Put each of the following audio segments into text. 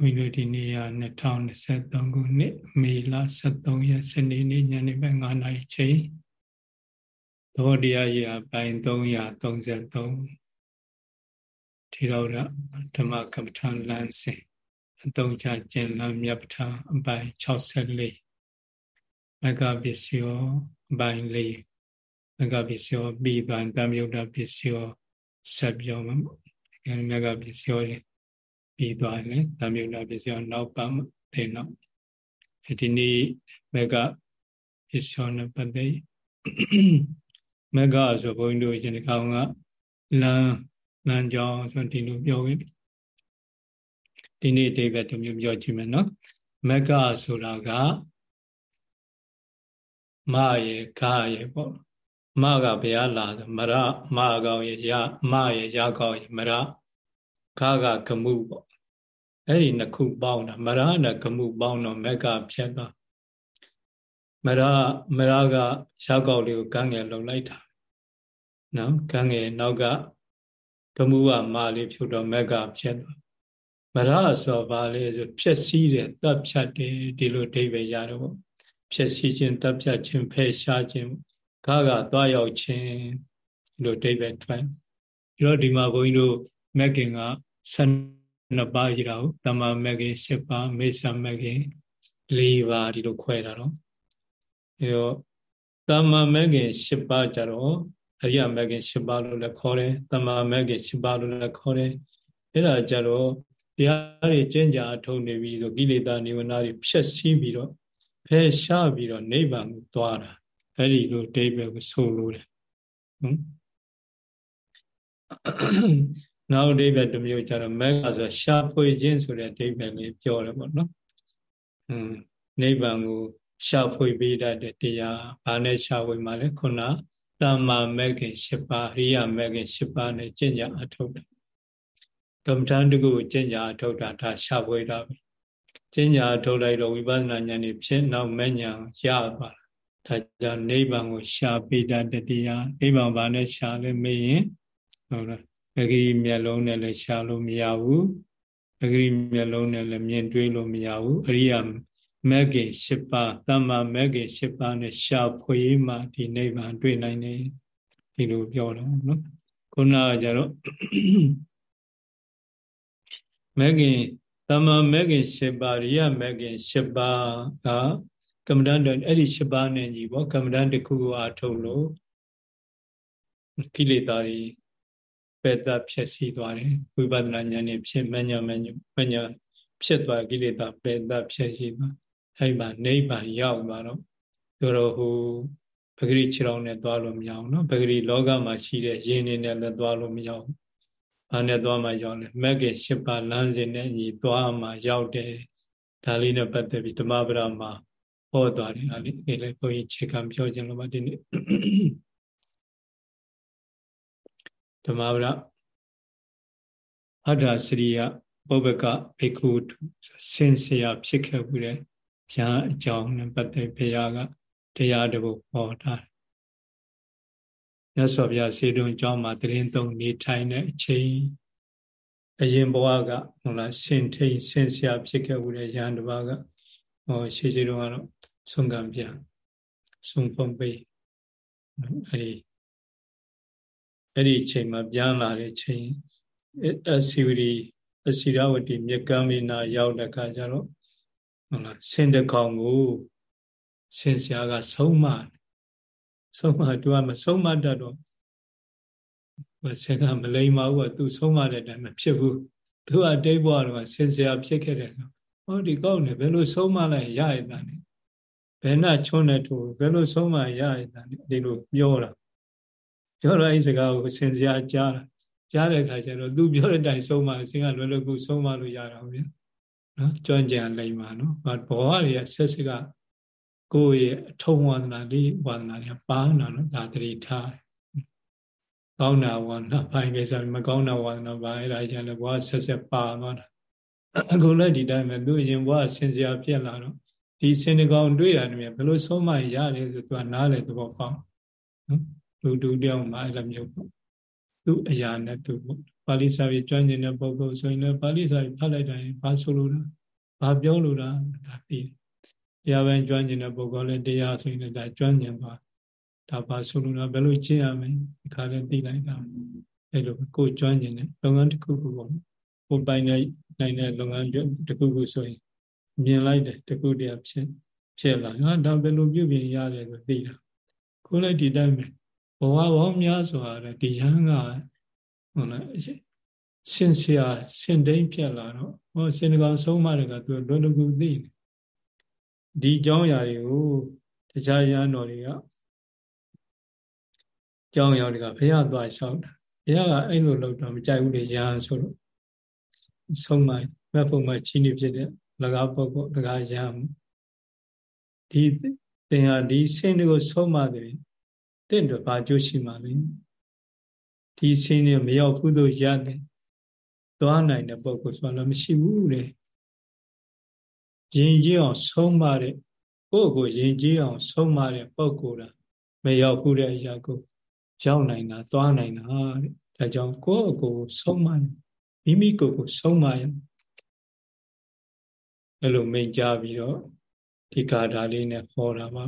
ဝိနည်းဒီနေ့က2023ခုနှစ်မေလ23ရက်စနေနေ့ညနေပိုင်း9နာရီချိန်သောတရားရပိုင်း333ထေရဝါဓမ္မကမ္မထာလမ်းစဉ်အတုံးချကျင်လမ်းမြတ်ပဋ္ဌာအပိုင်း64မဂ္ဂပစ္စယောအပိုင်း4မဂ္ဂပစ္စယောပြီးသွားတံမြုဒ္ဒပစ္စယောဆက်ပြောမှာမဂ္ဂပစ္စယောတွေ ပြီးသွားရင်သံမြုဏပစ္စယောနောက်ပတ်တဲ့နောက်ဒီနေ့မကပစ္စယောနဲ့ပတ်သက်မကဆိုဘုန်းကြီးတို့ရှင်ဒီကောင်ကလမ်းလမ်းကြောင်းဆိုဒီလိုပြောခဲ့ဒီနေ့အတိတ်ပဲတစ်မျိုးပြောကြည့်မယ်နော်မကဆိုတာကမရေခရေပေါ့မကဘုရားလာမရမကောင်ရေရမရေရကောင်ရေမရ ခကကမှုပေါ့အဲ့ဒီနှစ်ခုပေါင်းတာမရနဲ့ကမှုပေါင်းတော့မက်ကဖြတ်သွားမရမရကရောက်ကောက်လေးကိုကန်းငယ်လုံလိုက်တာနော်ကန်းငယ်နောက်ကကမှုကမာလေးဖြုတ်တော့မက်ကဖြတ်သွားမရဆိုပါလေဆိုဖြက်စီးတယ်တပ်ဖြတ်တယ်ဒီလိုဒိဗေရတော့ဖြက်စီးခြင်းတပ်ဖြတ်ခြင်းဖယ်ရှားခြင်းခါကသွားရောက်ခြင်းဒီလိုဒိဗေထွက်ပြီးတော့ဒီမှာဘုန်းကြီးတို့မက်ကင်က ဆန်နှစ်ပါးရှိတာကိုတမ္မာမဂ္ဂင်၈ပါးမေဆာမဂ္ဂင်၄ပါးဒီလိုခွဲတာတော့အဲတော့တမ္မာမဂ္ဂင်၈ပါးကြတော့အရိယမဂ္ဂင်၈ပါးလို့လည်းခေါ်တယ်တမ္မာမဂ္ဂင်၈ပါးလို့လည်းခေါ်တယ်အဲ့ဒါကြတော့တရားတွေကျင့်ကြအထုံနေပြီးဆိုကိလေသာနိဝရဏတွေဖြည့်ဆည်းပြီးတော့ဖယ်ရှားပြီးတော့နိဗ္ဗာန်ကိုသွားတာအဲ့ဒီလိုဒိဗ္ဗေကိုဆိုလိုတယ်ဟုတ် နောက်အဓိပ္ပာယ်တစ်မျိုးကျတော့မက်ကဆိုရှာဖွေခြင်းဆိုတဲ့အဓိပ္ပာယ်လေးပြောတယ်ပေါ့နော်။อืมနိဗ္ဗာန်ကိုရှာဖွေပေးတတ်တဲ့တရားဘာနဲ့ရှာဖွေမှာလဲခုနတမ္မာမက္ခင်၈ပါးရိယမက္ခင်၈ပါးနဲ့ကျင့်ကြအထုတ်တယ်။ဓမ္မထန်တကူကျင့်ကြအထုတ်တာဒါရှာဖွေတာပဲ။ကျင့်ကြအထုတ်လိုက်တော့ဝိပဿနာဉာဏ်နဲ့ဖြစ်နောက်မဉဏ်ရပါလား။ဒါကြောင့်နိဗ္ဗာန်ကိုရှာပေးတတ်တဲ့တရားနိဗ္ဗာန်ဘာနဲ့ရှာလဲမေးရင်ဟုတ်လား။ ပဂရိမျက်လုံးနဲ့လည်းရှားလို့မရဘူးပဂရိမျက်လုံးနဲ့လည်းမြင်တွေ့လို့မရဘူးအရိယာမဂ္ဂင်၈ပါးတမ္မာမဂ္ဂင်၈ပါးနဲ့ရှာဖွေမှဒီနိဗ္ဗာန်တွေ့နိုင်တယ်ဒီလိုပြောတော့နော်ခုနကကြတော့မဂ္ဂင်တမ္မာမဂ္ဂင်၈ပါးရိယမဂ္ဂင်၈ပါးကကမ္မဋ္ဌာန်းအဲ့ဒီ၈ပါးနဲ့ညီပေါ့ကမ္မဋ္ဌာန်းတစ်ခုကိုအထုတ်လို့ကိလေသာတွေ ပယ်သက်ဖြစ်စီသွားတယ်ဝိပဿနာဉာဏ်နဲ့ဖြစ်မညာမညာမညာဖြစ်သွားကိလေသာပယ်သက်ဖြစ်စီသွားအဲ့မှာနိဗ္ဗာန်ရောက်သွားတော့တို့တော့ဟိုပဂရိခြေတော်နဲ့သွားလို့မရအောင်နော်ပဂရိလောကမှာရှိတဲ့ယင်းနေနဲ့လည်းသွားလို့မရအောင်ဘာနဲ့သွားမှရောက်လဲမဂ္ဂင်၈ပါးလမ်းစဉ်နဲ့ညီသွားမှရောက်တယ်ဒါလေးနဲ့ပတ်သက်ပြီးဓမ္မပဒမှာဟောသွားတယ်အဲ့ဒီလေဘုန်းကြီးခြေခံပြောခြင်းလို့ပါဒီနေ့ ဓမ္မဗရအတ္တစရိယပုဗ္ဗကဘေကုစင်စရာဖြစ်ခဲ့မှုတဲ့ဘုရားအကြောင်းနဲ့ပတ်သက်ဘုရားကတရားတပုဟောတာမြတ်စွာဘုရားစေတုံကျောင်းမှာတရင်သုံးနေထိုင်တဲ့အချိန်အရင်ဘဝကဟုတ်လားစင်ထိန်စင်စရာဖြစ်ခဲ့မှုတဲ့ရဟန်းတစ်ပါးကဟောရှေးရှေးတုန်းကတော့ဆုံးကံပြဆုံးဖုံးပေးအဲ့ဒီ အဲ့ဒီအချိန်မှာပြန်လာတဲ့ချိန်အစီဝရီအစီရဝတီမြကမ်းမေနာရောက်တဲ့အခါကျတော့ဟုတ်လားဆင်တကောင်ကိုဆင်ဆရာကဆုံးမဆုံးမသူကမဆုံးမတတ်တော့ဆင်ကမလိမ္မာဘူးကသူဆုံးမတဲ့အတိုင်းမဖြစ်ဘူးသူကတိတ်ဘွားတော့ဆင်ဆရာဖြစ်ခဲ့တယ်ဆိုဟောဒီကောက်နေဘယ်လိုဆုံးမလိုက်ရရတာလဲဘယ်နှချွန်းတဲ့သူဘယ်လိုဆုံးမရရတာလဲဒီလိုပြောတာ ပြောတော့အဲ့စကားကိုဆင်စရာကြားတာကြားတဲ့အခါကျတော့သူပြောတဲ့အတိုင်းဆုံးမအစင်ကလွယ်လွယ်ကူဆုံးမလို့ရတာဗျာနော်ကြွကြံလိမ့်ပါနော်ဘာဘောရရဲ့ဆက်စကကိုယ့်ရဲ့အထုံးဝါဒနာလေးဝါဒနာတွေပါနာနော်ဒါတတိထားကောင်းတာဝါဒနာဘိုင်းကိစ္စမကောင်းတာဝါဒနာဘာအဲ့ဒါကြလည်းဘဝဆက်ဆက်ပါသွားတာအခုလည်းဒီတိုင်းပဲသူအရင်ဘဝဆင်စရာပြက်လာတော့ဒီစင်တကောင်တွေ့တာတည်းဘယ်လိုဆုံးမရတယ်ဆိုသူကနားလေသဘောပေါက်နော် လူတူတယောက်မှအဲ့လိုမျိုးပေါ့သူအရာနဲ့သူပေါ့ပါဠိစာရေးကျွမ်းကျင်တဲ့ပုဂ္ဂိုလ်ဆိုရင်လည်းပါဠိစာရေးဖတ်လိုက်တိုင်းဘာဆိုလိုတာဘာပြောလိုတာဒါသိတယ်တရားပိုင်းကျွမ်းကျင်တဲ့ပုဂ္ဂိုလ်လည်းတရားဆိုရင်လည်းဒါကျွမ်းကျင်သွားဒါဘာဆိုလိုတာဘယ်လိုကျင့်ရမလဲဒီခါလည်းသိလိုက်တာအဲ့လိုကိုကျွမ်းကျင်တဲ့လုပ်ငန်းတစ်ခုခုပေါ့ကိုပိုင်နိုင်နိုင်တဲ့လုပ်ငန်းတစ်ခုခုဆိုရင်မြင်လိုက်တယ်တစ်ခုတည်းဖြစ်ဖြစ်လာဟာဒါဘယ်လိုပြုပြင်ရတယ်ဆိုသိတာကိုလည်းဒီတိုင်းပဲ ဘဝပေါင်းများစွာတဲ့ဒီရန်ကဟုတ်လားစင်စရာစင်တိန်ဖြစ်လာတော့ဟောစင်တကောင်ဆုံးမတယ်ကသူလွယ်လွယ်ကူသိတယ်ဒီเจ้าရာတွေကိုတခြားရန်တော်တွေကเจ้าရာတွေကဘုရားသွားလျှောက်တာဘုရားကအဲ့လိုလုပ်တော့မကြိုက်ဘူးလေရန်ဆိုတော့ဆုံးမဘက်ပုံမှာချီးနေဖြစ်တဲ့လကားပုဂ္ဂိုလ်လကားရန်ဒီသင်ဟာဒီစင်တွေကိုဆုံးမတယ် တင့်တော့ဘာကျိုးရှိမှလဲဒီစင်တွေမရောက်ဘူးလို့ရတယ်သွားနိုင်တဲ့ပုဂ္ဂိုလ်ဆိုတော့မရှိဘူးလေရင်ကြီးအောင်ဆုံးမတဲ့ကိုယ့်ကိုရင်ကြီးအောင်ဆုံးမတဲ့ပုဂ္ဂိုလ်လားမရောက်ဘူးတဲ့အရာကိုရောက်နိုင်တာသွားနိုင်တာတဲ့ဒါကြောင့်ကိုယ့်အကိုဆုံးမမိမိကိုယ်ကိုဆုံးမရအဲ့လိုမိန်ကြပြီးတော့ဒီကာထာလေးနဲ့ဟောတာပါ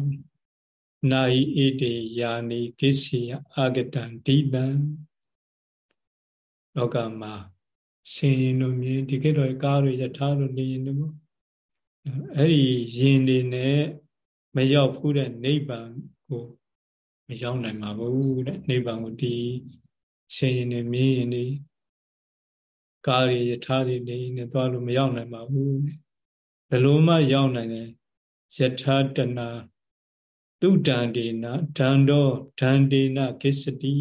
နာယိဣတေယာနိကိစီယအာဂတံဒိတံလောကမှာရှင်ရင်တို့မြင်ဒီကိတော့ကားတွေယထာတို့နေရင်တို့အဲ့ဒီရင်တွေနဲ့မရောက်ဘူးတဲ့နိဗ္ဗာန်ကိုမရောက်နိုင်ပါဘူးတဲ့နိဗ္ဗာန်ကိုဒီရှင်ရင်တွေမြင်ရင်ဒီကားတွေယထာတွေနေရင်သွားလို့မရောက်နိုင်ပါဘူးတဲ့ဘယ်လိုမှရောက်နိုင်တယ်ယထာတနာ သူတံဒေနဒံတော်ဒံဒေနကိစ္စတိ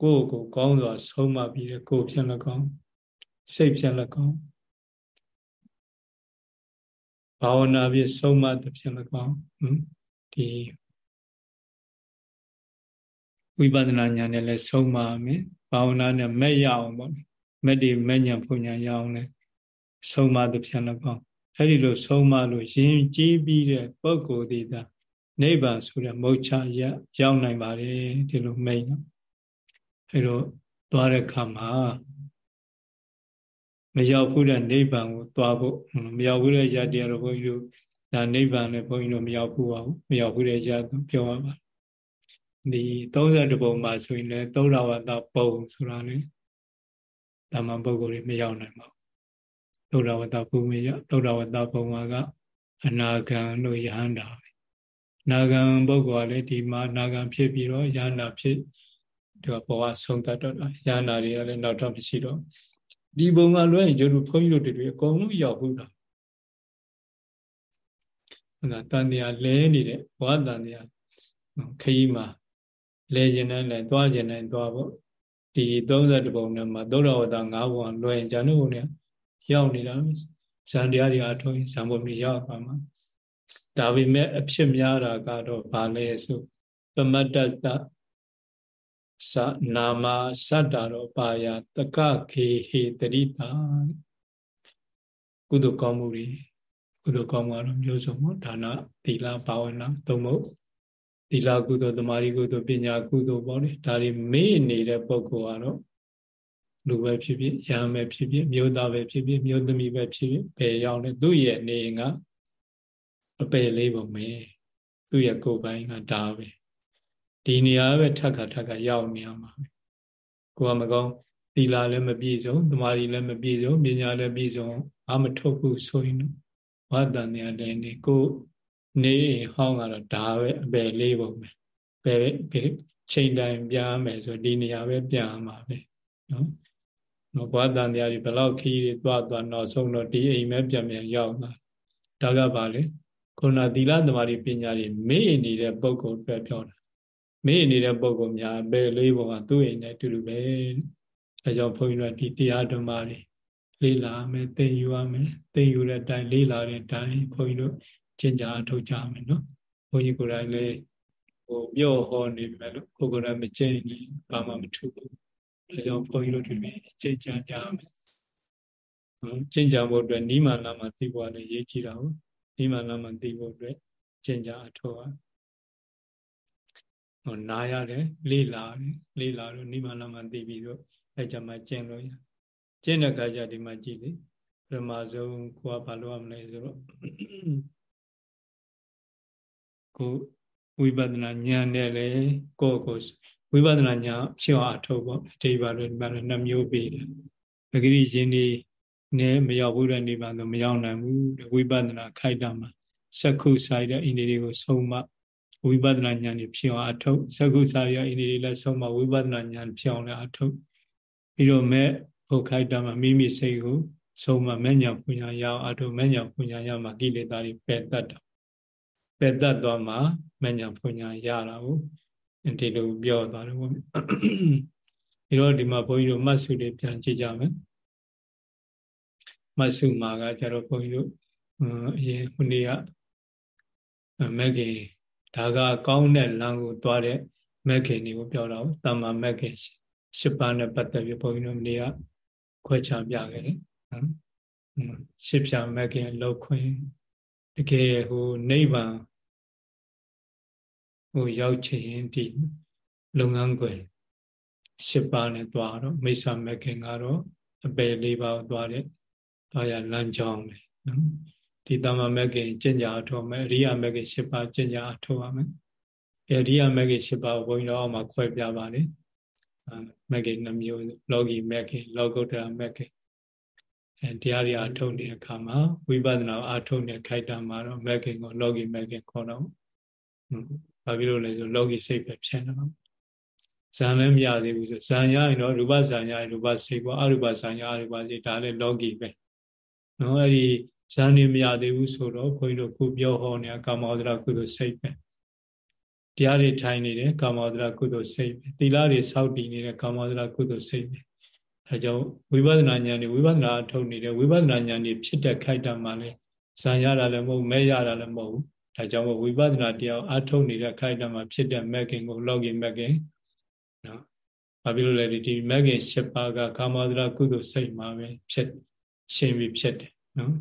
ကိုယ့်ကိုကောင်းစွာဆုံးမပြီးတဲ့ကိုယ်ဖြစ်လက်ကောင်းစိတ်ဖြစ်လက်ကောင်းဘာဝနာဖြင့်ဆုံးမတဲ့ဖြစ်လက်ကောင်းဒီဝိပဿနာဉာဏ်နဲ့လည်းဆုံးမမယ်ဘာဝနာနဲ့မဲ့ရအောင်ပေါ့မက်ဒီမဲ့ညာဖွညာရအောင်လည်းဆုံးမတဲ့ဖြစ်လက်ကောင်း အဲ့ဒီလိုဆုံးမလို့ရင်ကြည်ပြီးတဲ့ပုဂ္ဂိုလ်ဒီသာနိဗ္ဗာန်ဆိုတဲ့မုတ်ချရရောက်နိုင်ပါတယ်ဒီလိုမိတ်နော်အဲ့တော့သွားတဲ့ခါမှာမရောက်ဘူးတဲ့နိဗ္ဗာန်ကိုသွားဖို့မရောက်ဘူးတဲ့ရတရားတော့ဘုန်းကြီးတို့ဒါနိဗ္ဗာန်လည်းဘုန်းကြီးတို့မရောက်ဘူးပါဘူးမရောက်ဘူးတဲ့ရပြောရပါဒီ32ပုံမှာဆိုရင်လည်းသုဒ္ဓဝတ္တပုံဆိုတာလေဓမ္မပုဂ္ဂိုလ်တွေမရောက်နိုင်ပါဘူး သုဒ္ဓဝတ္တဘုမေယသုဒ္ဓဝတ္တပုံကအနာဂံတို့ယဟန္တာပဲနာဂံပုဂ္ဂိုလ်ကလည်းဒီမှာနာဂံဖြစ်ပြီးတော့ယဟန္တာဖြစ်ဒီဘဝဆုံးတတ်တော့ရဟနာတွေကလည်းနောက်တော့မရှိတော့ဒီဘုံကလွဲရင်ကျတို့ဘုန်းကြီးတို့တွေအကုန်လုံးရောက်ဘူးတော့ဟုတ်လားတန်တရားလဲနေတဲ့ဘဝတန်တရားခရီးမှာလဲခြင်းနဲ့လဲသွားခြင်းနဲ့သွားဖို့ဒီ32ဘုံနဲ့မှာသုဒ္ဓဝတ္တ5ဘုံလွဲရင်ကျန်တို့ဘုံနဲ့ ရောက်နေတာဇန်တရားတွေအထုံးဇန်ဘုံတွေရောက်ပါမှာဒါပေမဲ့အဖြစ်များတာကတော့ဗာလဲဆိုပမတ္တသနာမစတ္တာရောပါယတကခေဟေတရိတာကုသိုလ်ကောင်းမှုတွေကုသိုလ်ကောင်းမှုကတော့မျိုးစုံပေါ့ဒါနသီလဘာဝနာသို့မဟုတ်သီလကုသိုလ်သမာဓိကုသိုလ်ပညာကုသိုလ်ပေါ့လေဒါတွေမေ့နေတဲ့ပုဂ္ဂိုလ်ကတော့ လူပဲဖြစ်ဖြစ်ရဟန်းပဲဖြစ်ဖြစ်မျိုးသားပဲဖြစ်ဖြစ်မျိုးသမီးပဲဖြစ်ဖြစ်ဘယ်ရောက်လဲသူ့ရဲ့နေရင်ကအပယ်လေးပုံပဲသူ့ရဲ့ကိုယ်ပိုင်ကဒါပဲဒီနေရာပဲထက်ခါထက်ခါရောက်နေရမှာပဲကိုကမကောင်းသီလလည်းမပြည့်စုံသမာဓိလည်းမပြည့်စုံပညာလည်းပြည့်စုံအာမထုတ်ဘူးဆိုရင်ဝါတန်နေတယ်နေကိုနေဟောင်းကတော့ဒါပဲအပယ်လေးပုံပဲဘယ်ချိန်တိုင်းပြန်မယ်ဆိုဒီနေရာပဲပြန်မှာပဲနော် နော်ဘဝတန်တရားတွေဘလောက်ခီးတွေသွားသွားနောက်ဆုံးတော့ဒီအိမ်ပဲပြန်ပြန်ရောက်လာဒါကပါလေခုနသီလသမာဓိပညာတွေမေ့နေတဲ့ပုံကိုအတွက်ပြောတာမေ့နေတဲ့ပုံကောင်များဘယ်လေးပုံကသူ့အိမ်နဲ့အတူတူပဲအဲကြောင့်ဘုန်းကြီးတို့ဒီတရားဓမ္မတွေလေးလာမယ်သင်ယူရမယ်သင်ယူတဲ့အတိုင်းလေးလာတဲ့အတိုင်းဘုန်းကြီးတို့ကျင့်ကြအထောက်ကြမယ်နော်ဘုန်းကြီးကိုယ်တိုင်လည်းဟိုပြော့ဟောနေပြီလို့ကိုယ်ကိုယ်တိုင်မကျင့်ရင်ဘာမှမထူးဘူး အဲကြောင့်ဘုန်းကြီးတို့ဒီလိုကျင့်ကြကြမယ်ကျင့်ကြဖို့အတွက်နိမလာမှာသိဖို့လည်းရေးကြည့်တာဟုတ်နိမလာမှာသိဖို့အတွက်ကျင့်ကြအထောက်ရဟိုနာရတယ်လေးလာတယ်လေးလာတော့နိဗ္ဗာန်မှာသိပြီးတော့အဲကြမှာကျင့်လို့ရကျင့်တဲ့အခါကျဒီမှာကြည့်လေပထမဆုံးကိုကဘာလို့ရမလဲဆိုတော့ကိုဝိပဿနာဉာဏ်နဲ့လေကိုယ့်ကို ဝိပဿနာဉာဏ်ဖြစ်အောင်အထုတ်ပေါ့အတိပါလို့ဒီမှာလည်းနှမျိုးပေးတယ်ပဂရိရှင်ဒီနဲ့မရောက်ဘူးတဲ့နေပါတော့မရောက်နိုင်ဘူးဝိပဿနာခိုက်တာမှာစက္ခုဆိုင်တဲ့အိန္ဒိတွေကိုဆုံးမဝိပဿနာဉာဏ်ဖြဖြစ်အောင်အထုတ်စက္ခုဆိုင်ရအိန္ဒိတွေလည်းဆုံးမဝိပဿနာဉာဏ်ဖြစ်အောင်လည်းအထုတ်ပြီးတော့မဲ့ဖို့ခိုက်တာမှာမိမိစိတ်ကိုဆုံးမမဲ့ညာပူညာရအောင်အထုတ်မဲ့ညာပူညာရမှာကိလေသာတွေပယ်တတ်တာပယ်တတ်သွားမှာမဲ့ညာပူညာရတာကို ဒီလိုပြောသွားတယ်ပေါ့ဒီတော့ဒီမှာဘုန်းကြီးတို့မတ်စုတွေပြန်ကြည့်ကြမယ်မတ်စုမှာကကျတော့ဘုန်းကြီးတို့အရင်ခုနေ့ကမက်ခင်ဒါကကောင်းတဲ့လမ်းကိုသွားတဲ့မက်ခင်တွေကိုပြောတာတမ္မာမက်ခင်ရှစ်ပါးနဲ့ပတ်သက်ပြီးဘုန်းကြီးတို့နေ့ကခွဲခြားပြခဲ့တယ်နော်ရှစ်ဖြာမက်ခင်လောက်ခွင့်တကယ်ဟိုနိဗ္ဗာန် ဟိုရောက်ချင်ဒီလုပ်ငန်းခွင်ရှစ်ပါးနဲ့သွားတော့မိစ္ဆာမက်ခင်ကတော့အပယ်လေးပါးသွားတဲ့သွားရလမ်းကြောင်းပဲနော်ဒီတမ္မာမဂ္ဂင်ကျင့်ကြအထောက်မယ်အရိယာမဂ္ဂင်၈ပါးကျင့်ကြအထောက်ရမယ်အရိယာမဂ္ဂင်၈ပါးဘုန်းကြီးတော်အောက်မှာခွဲပြပါတယ်မဂ္ဂင်နှမျိုးလောကီမဂ္ဂင်လောကုတ္တရာမဂ္ဂင်အဲတရားတွေအထုတ်တဲ့အခါမှာဝိပဿနာအထုတ်တဲ့ခိုက်တာမှာတော့မဂ္ဂင်ကိုလောကီမဂ္ဂင်ခေါ်တော့ ဘာဖြစ်လို့လဲဆိုလောကီစိတ်ပဲဖြစ်နေတော့ဇံလည်းမရသေးဘူးဆိုဇံရရင်တော့ရူပဇံရရင်ရူပစိတ်ပေါ့အရူပဇံရအရူပစိတ်ဒါလည်းလောကီပဲနော်အဲ့ဒီဇန်နေမရသေးဘူးဆိုတော့ခွင်တို့ခုပြောဟောနေကာမောဒရာကုသိုလ်စိတ်ပဲတရားတွေထိုင်နေတယ်ကာမောဒရာကုသိုလ်စိတ်ပဲသီလတွေစောင့်တည်နေတဲ့ကာမောဒရာကုသိုလ်စိတ်ပဲအဲကြောင့်ဝိပဿနာဉာဏ်တွေဝိပဿနာအထုတ်နေတဲ့ဝိပဿနာဉာဏ်တွေဖြစ်တဲ့ခိုက်တာမှလည်းဇံရတာလည်းမဟုတ်မဲရတာလည်းမဟုတ်ဘူး ဒါကြောင့်ဝိပဿနာတရားအထုတ်နေတဲ့ခိုက်တာမှဖြစ်တဲ့မက်ကင်ကိုလောကီမက်ကင်နော်ဘာဖြစ်လို့လဲဒီမက်ကင်၈ပါးကကာမောဒရာကုသိုလ်စိတ်မှာပဲဖြစ်ရှင်ပြီးဖြစ်တယ်နော်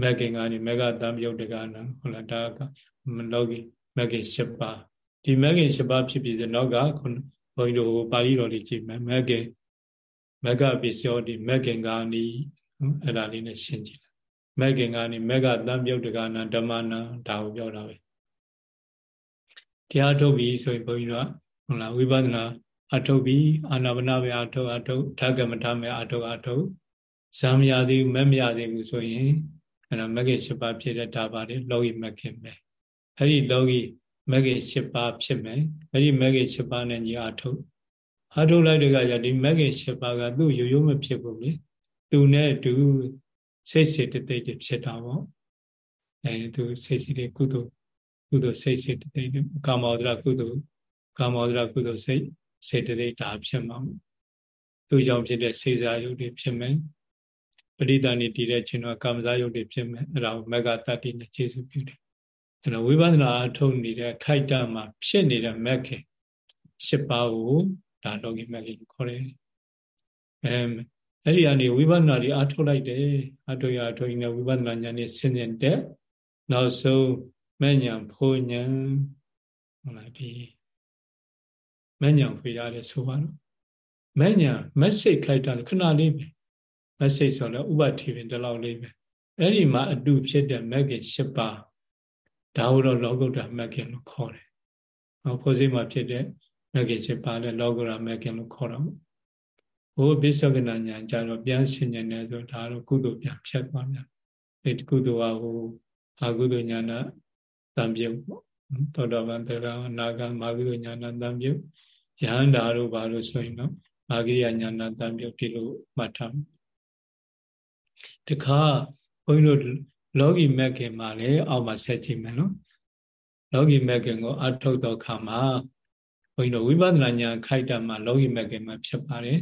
မဂ္ဂင်ကနေမဂ္ဂတံပြုတ်တကနာဟုတ်လားဒါကလောကီမဂ္ဂင်၈ပါးဒီမဂ္ဂင်၈ပါးဖြစ်ပြီးတဲ့နောက်ကခုဘုန်းကြီးတို့ပါဠိတော်လေးကြည့်မယ်မဂ္ဂင်မဂ္ဂပစ္စယောဒီမဂ္ဂင်ကာနီအဲ့ဒါလေးနဲ့ရှင်းကြည့် လိုက်မဂ္ဂင်ကနေမဂ္ဂတံပြုတ်တကနာဓမ္မနာဒါကိုပြောတာပဲတရားထုတ်ပြီးဆိုရင်ဘုန်းကြီးတို့ဟုတ်လားဝိပဿနာအထုတ်ပြီးအာနာပါနပဲအထုတ်အထုတ်ဓကမထမဲအထုတ်အထုတ်ဇာမရသေးဘူးမမရသေးဘူးဆိုရင်အဲ့ဒါမဂ္ဂင်၈ပါးဖြစ်တဲ့ဒါပါတယ်လောကီမဂ္ဂင်ပဲအဲ့ဒီလောကီမဂ္ဂင်၈ပါးဖြစ်မယ်အဲ့ဒီမဂ္ဂင်၈ပါးနဲ့ညီအထုတ်အထုတ်လိုက်တဲ့အခါကျဒီမဂ္ဂင်၈ပါးကသူ့ရိုးရိုးမဖြစ်ဘူးလေသူနဲ့တူ စိတ်စေတသိက်တွေဖြစ်တာပေါ့အဲသူစိတ်စေတကုသိုလ်ကုသိုလ်စိတ်စေတသိက်ကာမောဒရကုသိုလ်ကာမောဒရကုသိုလ်စိတ်စေတသိက်ဒါဖြစ်မှာသူကြောင့်ဖြစ်တဲ့စေစားယုတ်တွေဖြစ်မယ်ပရိသန်နေတည်တဲ့ခြင်းတော့ကာမဇာယုတ်တွေဖြစ်မယ်အဲ့ဒါကိုမဂ္ဂတတ္တိနဲ့ခြေစုပြုတယ်အဲ့တော့ဝိပဿနာအထုတ်နေတဲ့ခိုက်တမှာဖြစ်နေတဲ့မက်ခင်၈ပါးကိုဒါလောကီမက်ခင်ခေါ်တယ်အဲ အဲ့ဒီကနေဝိပဿနာတွေအထုတ်လိုက်တယ်အထုတ်ရအထုတ်ရင်ဝိပဿနာဉာဏ်နဲ့ဆင်းရဲတဲ့နောက်ဆုံးမဲ့ညာဖိုးညာဟုတ်လားဒီမဲ့ညာဖွေရတယ်ဆိုပါတော့မဲ့ညာမက်ဆေ့ခိုက်တာခဏလေးပဲ message ဆိုတော့ဥပတိပင်ဒီလောက်လေးပဲအဲ့ဒီမှာအတူဖြစ်တဲ့မဂ္ဂင်၈ပါးဒါဟုတော့လောကုတ္တမဂ္ဂင်လို့ခေါ်တယ်။ဟောဖို့စိမှာဖြစ်တဲ့မဂ္ဂင်၈ပါးလည်းလောကုတ္တမဂ္ဂင်လို့ခေါ်တော့ ဘိုးပိဿကနာညာကြတော့ပြန်ဆင်ញနေဆိုဒါတော့ကုသိုလ်ပြန်ဖြတ်သွားပြန်။ဒီကုသိုလ်ကဟိုအာကုသိုလ်ညာနာတံပြုတ်ပေါ့။သောတာပန်တရားအနာဂတ်မာကုသိုလ်ညာနာတံပြုတ်ယဟန္တာတို့ဘာလို့ဆိုရင်တော့မာဂိယညာနာတံပြုတ်ဒီလိုမှတ်ထားတခါဘုန်းကြီးတို့လောကီမက်ခင်မှာလည်းအောက်မှာဆက်ကြည့်မယ်နော်လောကီမက်ခင်ကိုအထုတ်တော့ခါမှာဘုန်းကြီးတို့ဝိပဿနာဉာဏ်ခိုက်တာမှာလောကီမက်ခင်မှာဖြစ်ပါတယ်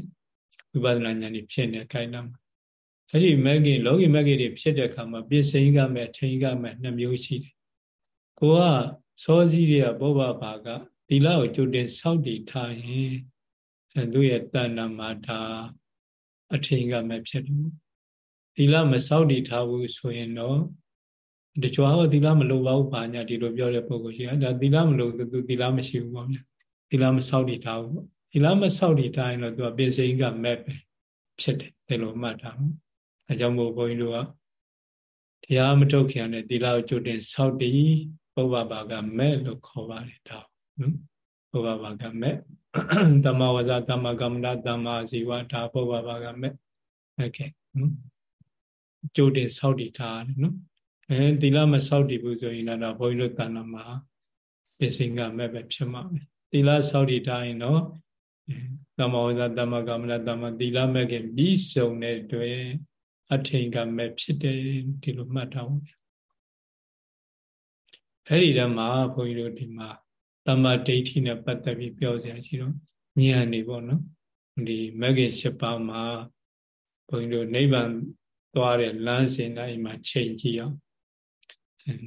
ဝိပဿနာဉာဏ်ကြီးဖြစ်နေခိုက်တာမှာအဲ့ဒီမက်ခင်လောကီမက်ခင်တွေဖြစ်တဲ့ခါမှာပစ္စည်းကမဲ့ထိန်ကမဲ့နှစ်မျိုးရှိတယ်ကိုကစောစည်းတွေကဘောဘဘာကသီလကိုကြိုတင်စောင့်တည်ထားရင်သူ့ရဲ့တဏ္ဍာမှာဒါအထိန်ကမဲ့ဖြစ်တယ်သီလမစောင့်တည်ထားဘူးဆိုရင်တော့တချို့ဟောသီလမလိုပါဘူးပါညာဒီလိုပြောတဲ့ပုဂ္ဂိုလ်ရှိတယ်ဒါသီလမလိုသူသီလမရှိဘူးပေါ့ဗျာသီလမဆောက်တည်ထားဘူးပေါ့ သီလမဆောက်တည်ထားရင်တော့သူကပင်စိန်ကမဲ့ပဲဖြစ်တယ်ဒီလိုမှတ်ထားမှာအဲကြောင့်မို့ဘုန်းကြီးတို့ကတရားမထုတ်ခင်နဲ့သီလကိုကြိုတင်ဆောက်တည်ပုဗ္ဗဘာကမဲ့လို့ခေါ်ပါတယ်ဒါနော်ပုဗ္ဗဘာကမဲ့တမဝဇတမကမ္မန္တတမဇီဝဒါပုဗ္ဗဘာကမဲ့โอเคနော်ကြိုတင်ဆောက်တည်ထားတယ်နော်အဲသီလမဆောက်တည်ဘူးဆိုရင်တော့ဘုန်းကြီးတို့တဏ္ဍာမှာပစ္စည်းကမဲ့ပဲဖြစ်မှာပဲသီလဆောက်တည်ထားရင်တော့ တမဝဇတမကမ္မန္တတမသီလမဲ့ခင်ပြီးစုံတဲ့တွေ့အထိန်ကမဲ့ဖြစ်တယ်ဒီလိုမှတ်ထားဖို့အဲ့ဒီတည်းမှာဘုန်းကြီးတို့ဒီမှာတမ္မာဒိဋ္ဌိနဲ့ပတ်သက်ပြီးပြောစရာရှိတော့ဉာဏ်နေပေါ့နော်ဒီမဂ္ဂင်၈ပါးမှာဘုန်းကြီးတို့နိဗ္ဗာန်သွားတဲ့လမ်းစဉ်တိုင်းမှာချိန်ကြည့်အောင်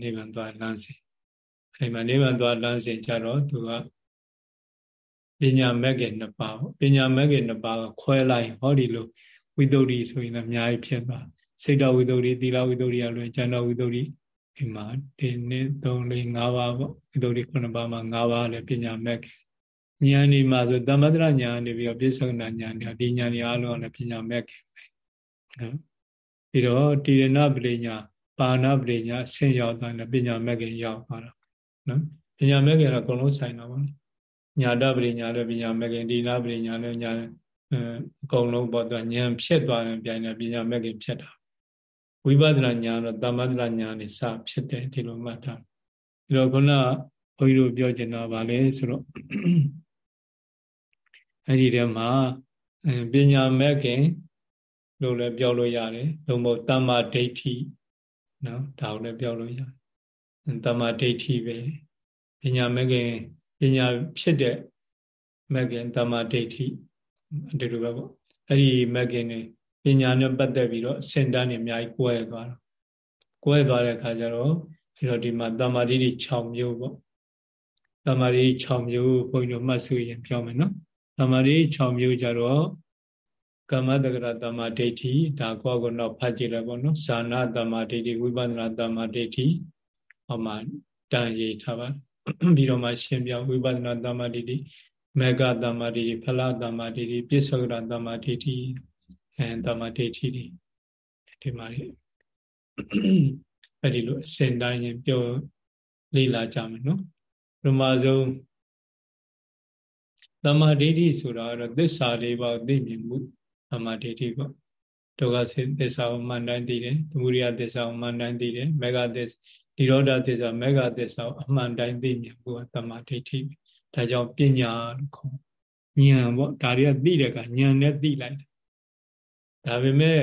နိဗ္ဗာန်သွားလမ်းစဉ်အဲ့မှာနိဗ္ဗာန်သွားလမ်းစဉ်ကြတော့သူက ပညာမဂ္ဂင်နှစ်ပါးပေါ့ပညာမဂ္ဂင်နှစ်ပါးကခွဲလိုက်ဟောဒီလိုဝိတ္တုဒ္ဓိဆိုရင်လည်းအများကြီးဖြစ်သွားစိတ်တော်ဝိတ္တုဒ္ဓိသီလဝိတ္တုဒ္ဓိအလွယ်ကျန်တော်ဝိတ္တုဒ္ဓိဒီမှာဒီနေ့3 4 5ပါးပေါ့ဝိတ္တုဒ္ဓိ9ပါးမှာ5ပါးလည်းပညာမဂ္ဂင်ဉာဏ်ဒီမှာဆိုတမ္မတရဉာဏ်နေပြီးတော့ပြစ္ဆုဏဉာဏ်တွေဒီဉာဏ်တွေအားလုံးလည်းပညာမဂ္ဂင်ပဲနော်ပြီးတော့တိရဏပရိညာပါဏပရိညာဆင်းရောက်သွားတယ်ပညာမဂ္ဂင်ရောက်သွားတာနော်ပညာမဂ္ဂင်ကတော့အကုန်လုံးဆိုင်တာပါ ညာတပရိညာလည်းပညာမဂ္ဂင်ဒီနာပရိညာလည်းညာအကုန်လုံးပေါ့သူဉာဏ်ဖြစ်သွားတယ်ပြိုင်တယ်ပညာမဂ္ဂင်ဖြစ်တာဝိပဿနာဉာဏ်တော့တမ္မတရဉာဏ်နဲ့စဖြစ်တယ်ဒီလိုမှတ်ထားဒီတော့ခုနဘုန်းကြီးတို့ပြောချင်တာဗာလဲဆိုတော့အဲ့ဒီထဲမှာပညာမဲ့ခင်လို့လည်းပြောလို့ရတယ်လို့မဟုတ်တမ္မာဒိဋ္ဌိနော်ဒါကိုလည်းပြောလို့ရတယ်တမ္မာဒိဋ္ဌိပဲပညာမဲ့ခင် ပညာဖြစ်တဲ့မဲ့ခင်တမ္မာဒိဋ္ဌိအတူတူပဲပေါ့အဲ့ဒီမဲ့ခင်နေပညာနဲ့ပတ်သက်ပြီးတော့စင်တန်းနေအများကြီးကွဲသွားတော့ကွဲသွားတဲ့အခါကျတော့အဲ့တော့ဒီမှာတမ္မာဒိဋ္ဌိ6မျိုးပေါ့တမ္မာဒိဋ္ဌိ6မျိုးဘုန်းကြီးတို့မှတ်စုရင်ပြောမယ်နော်တမ္မာဒိဋ္ဌိ6မျိုးကြတော့ကမ္မတက္ကရတမ္မာဒိဋ္ဌိဒါကိုယ့်ကိုယ်တော့ဖတ်ကြည့်လိုက်ပေါ့နော်ဇာနာတမ္မာဒိဋ္ဌိဝိပဿနာတမ္မာဒိဋ္ဌိဟောမှာတန်ရေးထားပါ ပြီးတော့မှရှင်းပြဝိပဿနာတမ္မာဒိဋ္ဌိမေဃတမ္မာဒိဋ္ဌိဖလတမ္မာဒိဋ္ဌိပစ္စောကတမ္မာဒိဋ္ဌိအဲတမ္မာဒိဋ္ဌိဒီမှာလေအဲ့ဒီလိုအစဉ်တိုင်းရင်ပြောလေ့လာကြမယ်နော်ပထမဆုံးတမ္မာဒိဋ္ဌိဆိုတာကတော့သစ္စာလေးပါးသိမြင်မှုတမ္မာဒိဋ္ဌိပေါ့ဒုက္ခသစ္စာကိုမှန်တိုင်းသိတယ်သမုဒိယသစ္စာကိုမှန်တိုင်းသိတယ်မေဃသစ္စာ និရောဓသစ္စာမေဃသစ္စာကိုအမှန်တိုင်းသိမြင်မှုကတမ္မာဒိဋ္ဌိဒါကြောင့်ပညာလို့ခေါ်ဉာဏ်ပေါ့ဒါတွေကသိတဲ့ကဉာဏ်နဲ့သိလိုက်တယ်ဒါပေမဲ့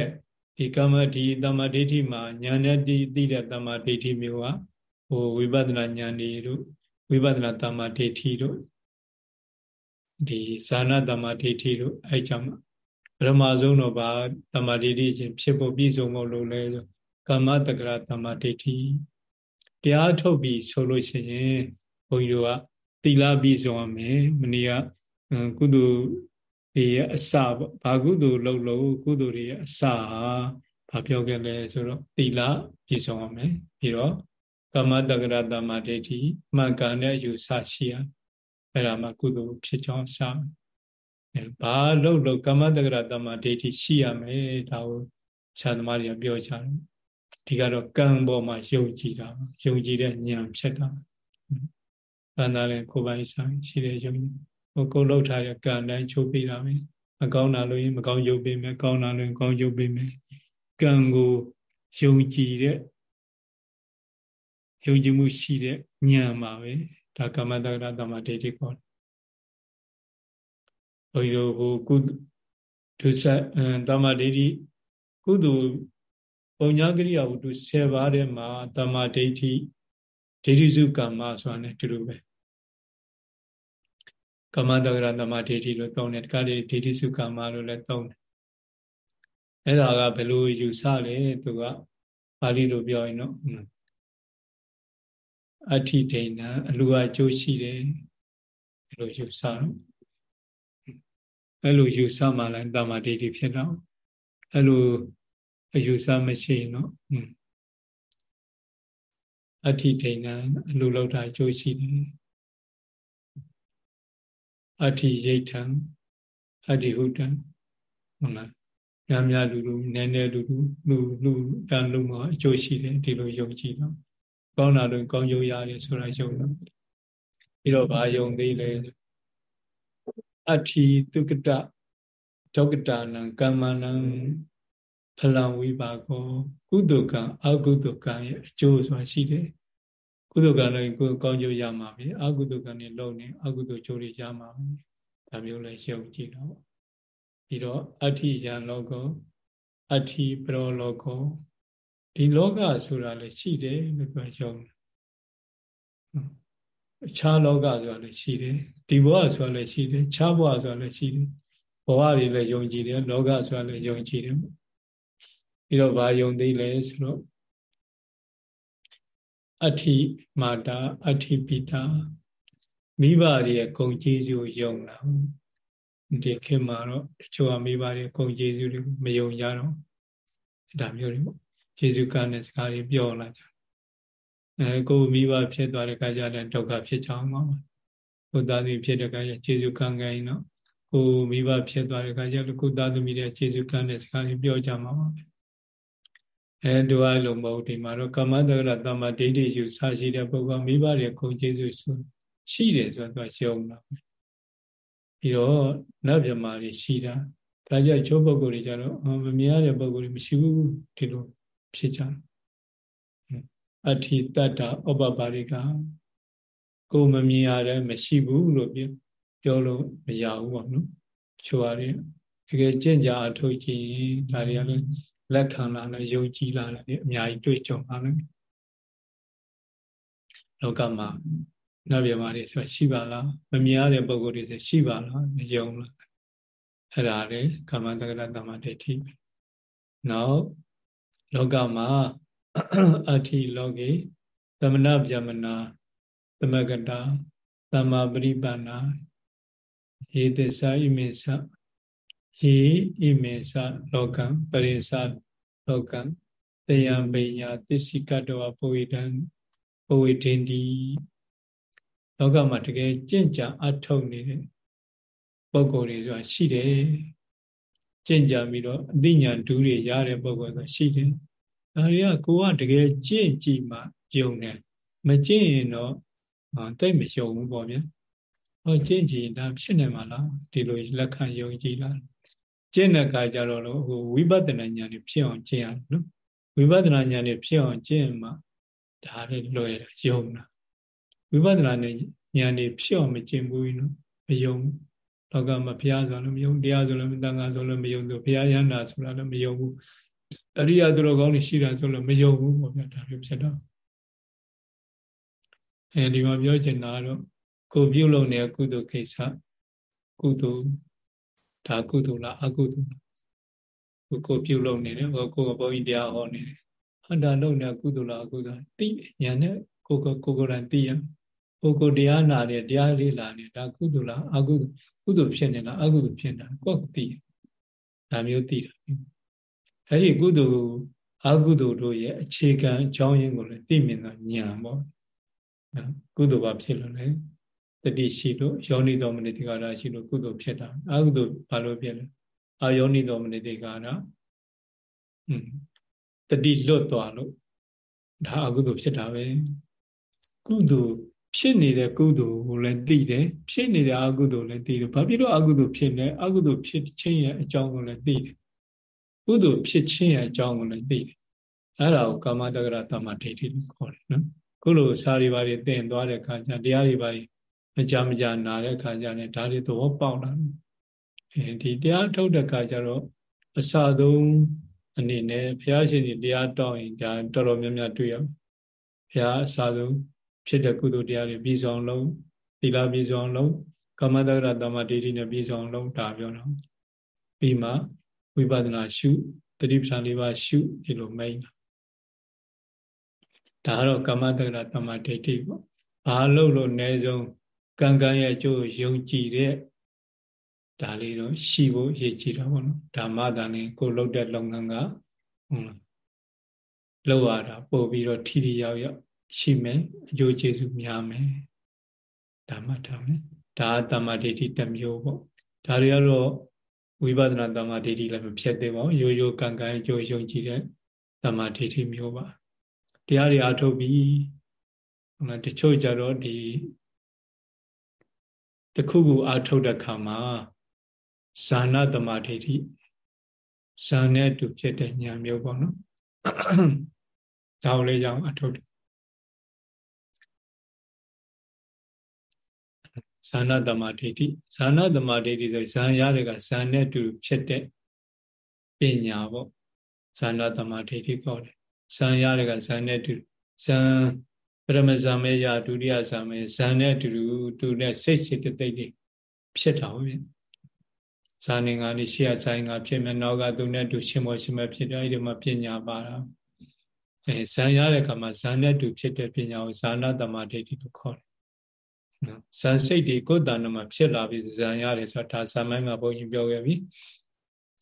ဒီကမ္မဒီတမ္မာဒိဋ္ဌိမှာဉာဏ်နဲ့သိသိတဲ့တမ္မာဒိဋ္ဌိမျိုးကဟိုဝိပဿနာဉာဏ်တွေတို့ဝိပဿနာတမ္မာဒိဋ္ဌိတို့ဒီဇာနာတမ္မာဒိဋ္ဌိတို့အဲကြောင့်ပထမဆုံးတော့ဗာတမ္မာဒိဋ္ဌိချင်းဖြစ်ဖို့ပြည့်စုံဖို့လို့လဲဆိုကမ္မတက္ကရာတမ္မာဒိဋ္ဌိ တရားထုတ်ပြီးဆိုလို့ရှိရင်ဘုန်းကြီးတို့ကသီလပြည့်စုံရမယ်မနေ့ကကုသိုလ်တွေရဲ့အစပေါ့ဘာကုသိုလ်လုပ်လို့ကုသိုလ်တွေရဲ့အစဟာဘာပြောခဲ့လဲဆိုတော့သီလပြည့်စုံရမယ်ပြီးတော့ကမ္မတက္ကရာတမ္မာဒိဋ္ဌိမှန်ကန်တဲ့အယူဆရှိရအဲ့ဒါမှကုသိုလ်ဖြစ်ကြောင်းစမယ်ဘာလို့လို့ကမ္မတက္ကရာတမ္မာဒိဋ္ဌိရှိရမယ်ဒါကိုခြားသမားတွေကပြောကြတယ် ဒီကတော့ကံပေါ်မှာယုံကြည်တာယုံကြည်တဲ့ဉာဏ်ဖြစ်တာ။ဘာသာလဲကိုယ်ပိုင်ဆိုင်ရှိတဲ့ယုံကြည်ဟိုကိုလှုပ်ထားတဲ့ကံတိုင်းချုပ်ပေးတာပဲ။မကောင်းတာလို့ရင်မကောင်းယုံပေးမယ်။ကောင်းတာလို့ကောင်းယုံပေးမယ်။ကံကိုယုံကြည်တဲ့ယုံကြည်မှုရှိတဲ့ဉာဏ်ပါပဲ။ဒါကမ္မတက္ကရတမ္မာဒိဋ္ဌိခေါ်တယ်။ဘုန်းကြီးတို့ဟိုကုဒုစတမ္မာဒိဋ္ဌိကုသိုလ် ပုံညာကရိယာဝတ္ထု10ပါးထဲမှာတမ္မာဒိဋ္ဌိဒိဋ္ဌိစုကမ္မဆိုတာ ਨੇ တူတူပဲကမ္မတက္ကရတမ္မာဒိဋ္ဌိလို့သုံးတယ်တခါလေဒိဋ္ဌိစုကမ္မလို့လည်းသုံးတယ်အဲ့ဒါကဘယ်လိုယူဆလဲသူကပါဠိလိုပြောရင်တော့အဋ္ဌိဒိဏအလူအကျိုးရှိတယ်ဘယ်လိုယူဆတော့အဲ့လိုယူဆမှလည်းတမ္မာဒိဋ္ဌိဖြစ်တော့အဲ့လို အယူဆမရှိရင်တော့အဋ္ဌိဒိဏအလူလောက်တာအကျိုးရှိတယ်အဋ္ဌိယိဋ္ဌံအဋ္ဌိဟုတံဟုတ်လားများများလူလူနည်းနည်းလူလူလူလူတန်လူမှာအကျိုးရှိတယ်ဒီလိုယုံကြည်တော့ကောင်းတာလို့ကောင်းကျိုးရတယ်ဆိုတာယုံတော့ပြီးတော့ဘာယုံသေးလဲအဋ္ဌိတုကတဒုက္ကတာနံကမ္မနံ ဖလံဝိပါကောကုသကံအကုသကံရဲ့အကျိုးဆိုတာရှိတယ်ကုသကံလည်းကိုကောင်းကျိုးရမှာပဲအကုသကံနဲ့လုံနေအကုသကျိုးတွေရမှာပဲဒါမျိုးလည်းယုံကြည်တော့ပြီးတော့အဋ္ဌိယံလောကောအဋ္ဌိပရောလောကောဒီလောကဆိုတာလည်းရှိတယ်လို့ပြောယုံအခြားလောကဆိုတာလည်းရှိတယ်ဒီဘဝဆိုတာလည်းရှိတယ်ခြားဘဝဆိုတာလည်းရှိတယ်ဘဝတွေလည်းယုံကြည်တယ်လောကဆိုတာလည်းယုံကြည်တယ် ပြီးတော့ဘာယုံသိလဲဆိုတော့အဋ္ဌိမာတာအဋ္ဌိပိတာမိဘတွေရဲ့ဂုံကျေးဇူးယုံတာဒီခေတ်မှာတော့တချို့ကမိဘတွေဂုံကျေးဇူးတွေမယုံကြတော့ဒါမျိုးတွေပေါ့ကျေးဇူးကံတဲ့စကားတွေပြောလာကြအဲကိုမိဘဖြစ်သွားတဲ့အခါကျတော့ဒုက္ခဖြစ်ကြအောင်ပါကိုသားသမီးဖြစ်တဲ့အခါကျကျေးဇူးကံကံရင်တော့ကိုမိဘဖြစ်သွားတဲ့အခါကျတော့ကိုသားသမီးတဲ့ကျေးဇူးကံတဲ့စကားတွေပြောကြမှာပါ အဲဒုအလုံးမဟုတ်ဒီမှာတော့ကမ္မတက္ကရတမ္မာဒိဋ္ဌိယူဆရှိတဲ့ပုဂ္ဂိုလ်မိဘတွေခုံကျေးဇူးဆိုရှိတယ်ဆိုတော့ရှုံးတာပြီးတော့နတ်မြမာတွေရှိတာဒါကြချိုးပုဂ္ဂိုလ်တွေကြတော့မမြင်ရတဲ့ပုဂ္ဂိုလ်တွေမရှိဘူးဒီလိုဖြစ်ကြတယ်အဋ္ဌိတတ္တဥပပါရိကကိုမမြင်ရတဲ့မရှိဘူးလို့ပြောလို့မရဘူးပေါ့နော်ချိုးရတယ်တကယ်ကြင်ကြအထုတ်ကြည့်ဒါတွေကလည်း လက်ခံလာလဲယုံကြည်လာတယ်အများကြီးတွေ့ကြုံပါလိမ့်မယ်လောကမှာနတ်ဗျာမာတွေဆိုရှိပါလားမမြင်ရတဲ့ပုံကိုယ်တွေဆိုရှိပါလားမယုံလားအဲ့ဒါလေကာမတက္ကရတမဒိဋ္ဌိပဲနောက်လောကမှာအဋ္ဌိလောကေသမဏဗျမနာသမဂတာသမ္မာပရိပါဏာယေသစ္စာဣမေသ ယေဣမေသလောကံပရိသလောကံတယံပိညာသစ္စည်းကတောပုဝိတံပုဝိတင်တိလောကမှာတကယ်ကြင့်ကြအထုတ်နေတဲ့ပုံကိုယ်တွေဆိုတာရှိတယ်ကြင့်ကြပြီးတော့အသိဉာဏ်ဒူးတွေရတဲ့ပုံကိုယ်ဆိုတာရှိတယ်ဒါတွေကကိုကတကယ်ကြင့်ကြည့်မှယုံတယ်မကြင့်ရင်တော့တိတ်မယုံဘူးပေါ့ဗျာဟောကြင့်ကြည့်ဒါဖြစ်နေမှာလားဒီလိုလက်ခံယုံကြည်လား ကျင့်တဲ့အခါကျတော့လို့ဟိုဝိပဿနာဉာဏ်ဖြစ်အောင်ကျင့်ရနော်ဝိပဿနာဉာဏ်ဖြစ်အောင်ကျင့်မှဒါလည်းလွယ်ယုံတာဝိပဿနာဉာဏ်ဖြစ်အောင်မကျင့်ဘူးနော်မယုံလောကမှာဘုရားဆိုလည်းမယုံတရားဆိုလည်းတန်ခါဆိုလည်းမယုံသူဘုရားယန္တာဆိုတာလည်းမယုံဘူးအရိယာသူတော်ကောင်းတွေရှိတာဆိုလည်းမယုံဘူးပေါ့ဗျာဒါမျိုးဖြစ်တော့အဲဒီမှာပြောချင်တာကတော့ကိုပြုလုပ်နေတဲ့ကုသိုလ်ကိစ္စကုသိုလ် ဒါကုသိုလ်လားအကုသိုလ်ကိုကိုပြုလုပ်နေတယ်ဟောကိုကဘုန်းကြီးတရားဟောနေတယ်ဟန်တာလုပ်နေကုသိုလ်လားအကုသိုလ်သိညာနဲ့ကိုကိုကိုကိုယ်တိုင်သိရကိုကိုတရားနာတယ်တရားလေးလာနေဒါကုသိုလ်လားအကုသိုလ်ကုသိုလ်ဖြစ်နေလားအကုသိုလ်ဖြစ်နေတာကိုယ်သိဒါမျိုးသိတာအဲ့ဒီကုသိုလ်အကုသိုလ်တို့ရဲ့အခြေခံအကြောင်းရင်းကိုလည်းသိမြင်တော့ညာပေါ့ကုသိုလ်ဘာဖြစ်လို့လဲ တတိရှိလို့ယောနိတော်မနိတိကာရရှိလို့ကုသိုလ်ဖြစ်တာအကုသိုလ်ဘာလို့ဖြစ်လဲအာယောနိတော်မနိတိကာရอืมတတိလွတ်သွားလို့ဒါအကုသိုလ်ဖြစ်တာပဲကုသိုလ်ဖြစ်နေတဲ့ကုသိုလ်ကိုလည်းသိတယ်ဖြစ်နေတဲ့အကုသိုလ်လည်းသိတယ်ဘာဖြစ်လို့အကုသိုလ်ဖြစ်လဲအကုသိုလ်ဖြစ်ခြင်းရဲ့အကြောင်းကိုလည်းသိတယ်ကုသိုလ်ဖြစ်ခြင်းရဲ့အကြောင်းကိုလည်းသိတယ်အဲ့ဒါကိုကာမတက္ကရတမ္မာဒိဋ္ဌိလို့ခေါ်တယ်နော်ခုလိုစာရီပါတွေသင်သွားတဲ့အခါကျတရားတွေပါ မကြမကြနာတဲ့အခါကျရင်ဒါတွေသဘောပေါက်လာအဲဒီတရားထုတ်တဲ့အခါကျတော့အစဆုံးအနေနဲ့ဘုရားရှင်ကြီးတရားတောင်းရင်ဒါတော်တော်များများတွေ့ရဘုရားအစဆုံးဖြစ်တဲ့ကုသိုလ်တရားတွေပြီးဆုံးလုံးသီလပြီးဆုံးလုံးကမ္မတက္ကရတမ္မာဒိဋ္ဌိနဲ့ပြီးဆုံးလုံးဒါပြောတော့ပြီးမှဝိပဿနာရှုတတိပ္ပံလေးပါရှုဒီလိုမိန်ဒါကတော့ကမ္မတက္ကရတမ္မာဒိဋ္ဌိပေါ့ဘာလို့လို့အ ਨੇ ဆုံး ကံကံရဲ့အကျိုးယုံကြည်တဲ့ဒါလေးတော့ရှိဖို့ရည်ကြည်တာပေါ့နော်ဓမ္မတာနဲ့ကိုလှုပ်တဲ့လုပ်ငန်းကဟုတ်လားလောက်ရတာပို့ပြီးတော့ထီထီရောက်ရောက်ရှိမယ်အကျိုးကျေးဇူးများမယ်ဓမ္မထားမယ်ဒါတမ္မာဒိဋ္ဌိတစ်မျိုးပေါ့ဒါတွေကတော့ဝိပဿနာတမ္မာဒိဋ္ဌိလည်းမဖြစ်သေးပါဘူးရိုးရိုးကံကံအကျိုးယုံကြည်တဲ့တမ္မာဒိဋ္ဌိမျိုးပါတရားတွေအထုတ်ပြီးဟုတ်လားတချို့ကြတော့ဒီ တခုခုအထုတ်တဲ့ခါမှာဇာနာတမ္မာဒိဋ္ဌိဇာနဲ့တူဖြစ်တဲ့ဉာဏ်မျိုးပေါ့နော်ဒါလေးကြောင့်အထုတ်တယ်ဇာနာတမဒိဋ္ဌိဇာနာတမဒိဋ္ဌိဆိုဇံရတဲ့ကဇံနဲ့တူဖြစ်တဲ့ပညာပေါ့ဇာနာတမဒိဋ္ဌိခေါ်တယ်ဇံရတဲ့ကဇံနဲ့တူဇံ ပရမဇံမေယဒုတိယဇံမေဇံနဲ့တူတူနဲ့စိတ်စိတ်တိတ်တွေဖြစ်တာဟုတ်ပြီဇာနေငါနေရှေ့အဆိုင်ငါဖြစ်မယ်နောက်ကသူနဲ့တူရှင်မောရှင်မဖြစ်တယ်အဲ့ဒီမှာပညာပါတာအဲဇံရတဲ့ခါမှာဇံနဲ့တူဖြစ်တဲ့ပညာကိုဇာနာတမဒိဋ္ဌိလို့ခေါ်တယ်နော်ဇန်စိတ်တွေကိုယ်တဏ္ဍမှာဖြစ်လာပြီဇန်ရတယ်ဆိုတာဒါဇန်မိုင်းမှာဘုန်းကြီးပြောခဲ့ပြီ